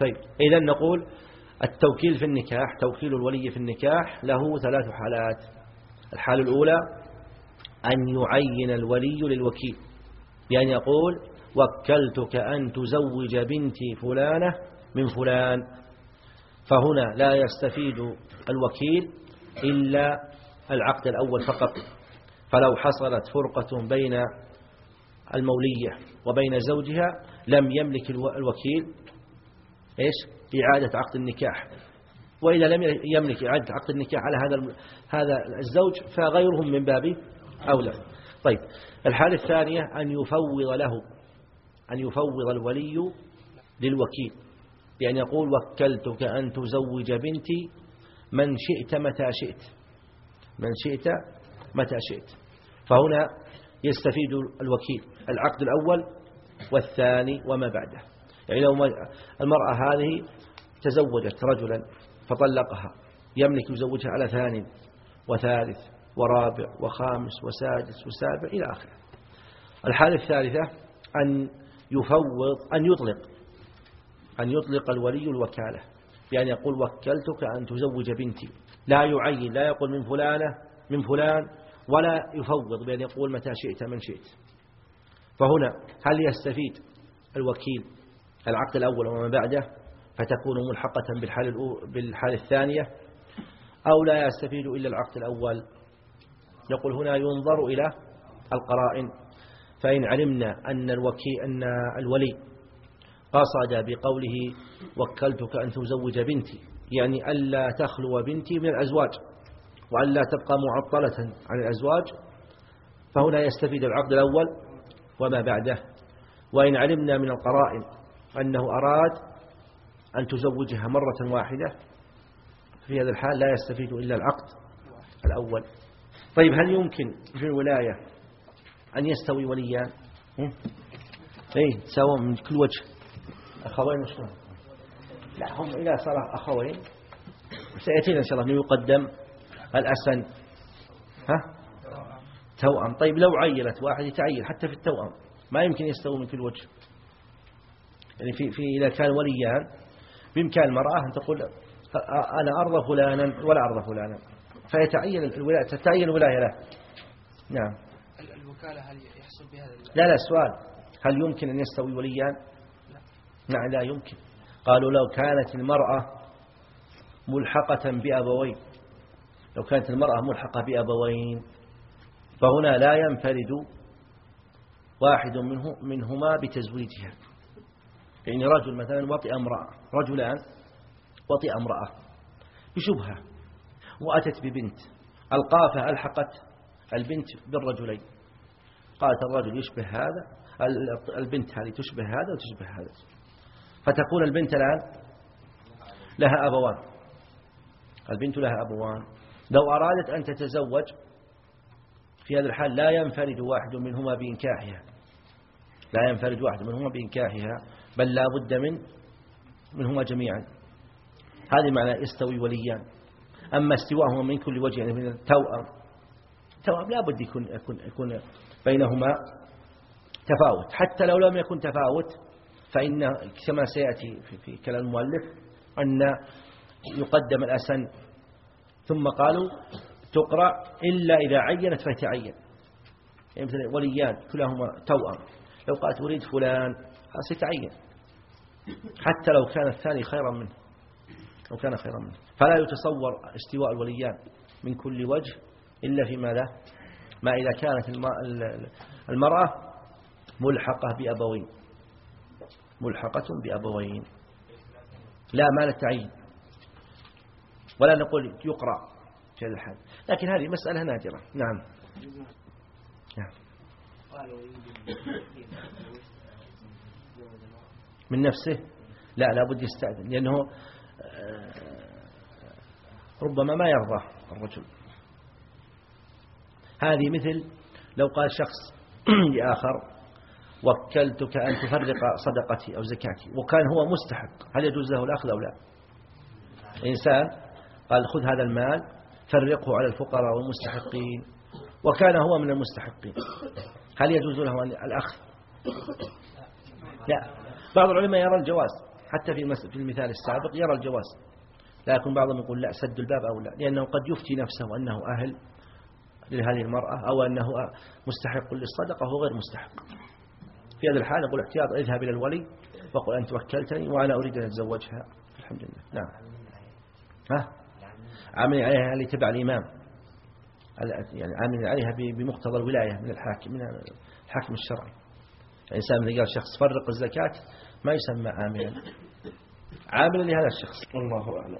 طيب إذا نقول التوكيل في النكاح توكيل الولي في النكاح له ثلاث حالات. الحالة الأولى أن يعين الولي للوكيل. بأن يقول وكلتك أن تزوج بنتي فلانة من فلان. فهنا لا يستفيد الوكيل إلا العقد الأول فقط. فلو حصلت فرقة بين المولية وبين زوجها لم يملك الوكيل إيش؟ إعادة عقد النكاح. وإذا لم يملك إعادة عقد النكاح على هذا هذا الزوج فغيرهم من باب أولى. طيب الحالة الثانية أن يفوض له أن يفوض الولي للوكيل. بأن يقول وكلتك أن تزوج بنتي من شئت متى شئت. من شئت متى شئت. فهنا يستفيد الوكيل. العقد الأول والثاني وما بعده. يعني لو المرأة هذه تزوجت رجلا فطلقها. يملك يزوجها على ثاني وثالث ورابع وخامس وسادس وسابع إلى آخره. الحالة الثالثة أن يفوض أن يطلق. أن يطلق الولي الوكالة. بأن يقول وكلتك أن تزوج بنتي. لا يعين لا يقول من فلانة من فلان ولا يفوض بأن يقول متى شئت من شئت. فهنا هل يستفيد الوكيل العقد الأول وما بعده فتكون ملحقة بالحال, بالحال الثانية أو لا يستفيد إلا العقد الأول؟ يقول هنا ينظر إلى القرائن. فإن علمنا أن الوكي أن الولي قصد بقوله وكلتك أن تزوج بنتي يعني ألا تخلو بنتي من الأزواج. وألا تبقى معطلة عن الأزواج فهنا يستفيد العقد الأول وما بعده. وإن علمنا من القرائن أنه أراد أن تزوجها مرة واحدة في هذا الحال لا يستفيد إلا العقد الأول. طيب هل يمكن في الولاية أن يستوي وليان اي سواء من كل وجه. أخوين وشلون؟ لا هم إذا صار أخوين سيأتينا إن شاء الله أنه يقدم. الأسن ها؟ توأم. طيب لو عيلت واحد يتعين حتى في التوأم ما يمكن يستوي من كل وجه. يعني في, في إذا كان وليان بإمكان المرأة أن تقول أنا أرضى فلانا ولا أرضى فلانا. فيتعين الولاية تتعين الولاية له. نعم. الوكالة هل يحصل بها لا لا سؤال. هل يمكن أن يستوي وليان نعم لا يمكن. قالوا لو كانت المرأة ملحقة بأبوين لو كانت المرأة ملحقة بأبوين فهنا لا ينفرد واحد منه منهما بتزويجها. يعني رجل مثلا وطئ امرأة رجلان وطئ امرأة بشبهة وأتت ببنت القافة ألحقت البنت بالرجلين. قالت الرجل يشبه هذا البنت هذه تشبه هذا وتشبه هذا. فتكون البنت الآن لها أبوان. البنت لها أبوان. لو أرادت أن تتزوج في هذا الحال لا ينفرد واحد منهما بإنكاحها. لا ينفرد واحد منهما بإنكاحها بل لا بد من منهما جميعا. هذه معنى يستوي وليان أما استواهما من كل وجه يعني من التوأم التوأم لا بد يكون, يكون, يكون بينهما تفاوت. حتى لو لم يكن تفاوت فإن كما سيأتي في, في كلام المؤلف أن يقدم الأسن ثم قالوا تقرأ إلا إذا عينت فتعين. يعني مثل وليان كلاهما توأم. لو قالت أريد فلان ستعين. حتى لو كان الثاني خيرا منه. لو كان خيرا منه. فلا يتصور استواء الوليان من كل وجه إلا في ماذا؟ ما إذا كانت المرأة ملحقة بأبوين. ملحقة بأبوين. لا مال التعيين ولا نقول يقرأ في هذا الحال لكن هذه مسألة نادرة. نعم. نعم. من نفسه؟ لا لابد يستأذن. لأنه آه، ربما ما يرضى الرجل. هذه مثل لو قال شخص لآخر وكلتك أن تفرق صدقتي أو زكاتي. وكان هو مستحق. هل يجوز له الأخذ أو لا؟ إنسان قال خذ هذا المال فرقه على الفقراء والمستحقين. وكان هو من المستحقين. هل يجوز له الأخذ؟ لا. بعض العلماء يرى الجواز. حتى في المثال السابق يرى الجواز. لكن بعضهم يقول لا سد الباب أو لا. لأنه قد يفتي نفسه أنه أهل لهذه المرأة أو أنه مستحق للصدقة وهو غير مستحق. في هذا الحال يقول احتياط اذهب إلى الولي وقل أنت وكلتني وأنا أريد أن أتزوجها. الحمد لله. نعم. ها؟ عامل عليها اللي تبع الإمام؟ يعني عامل عليها بمقتضى الولاية من الحاكم من الحاكم الشرعي. الإنسان إذا قال شخص فرق الزكاة ما يسمى عاملا. عاملا لهذا الشخص. والله أعلم.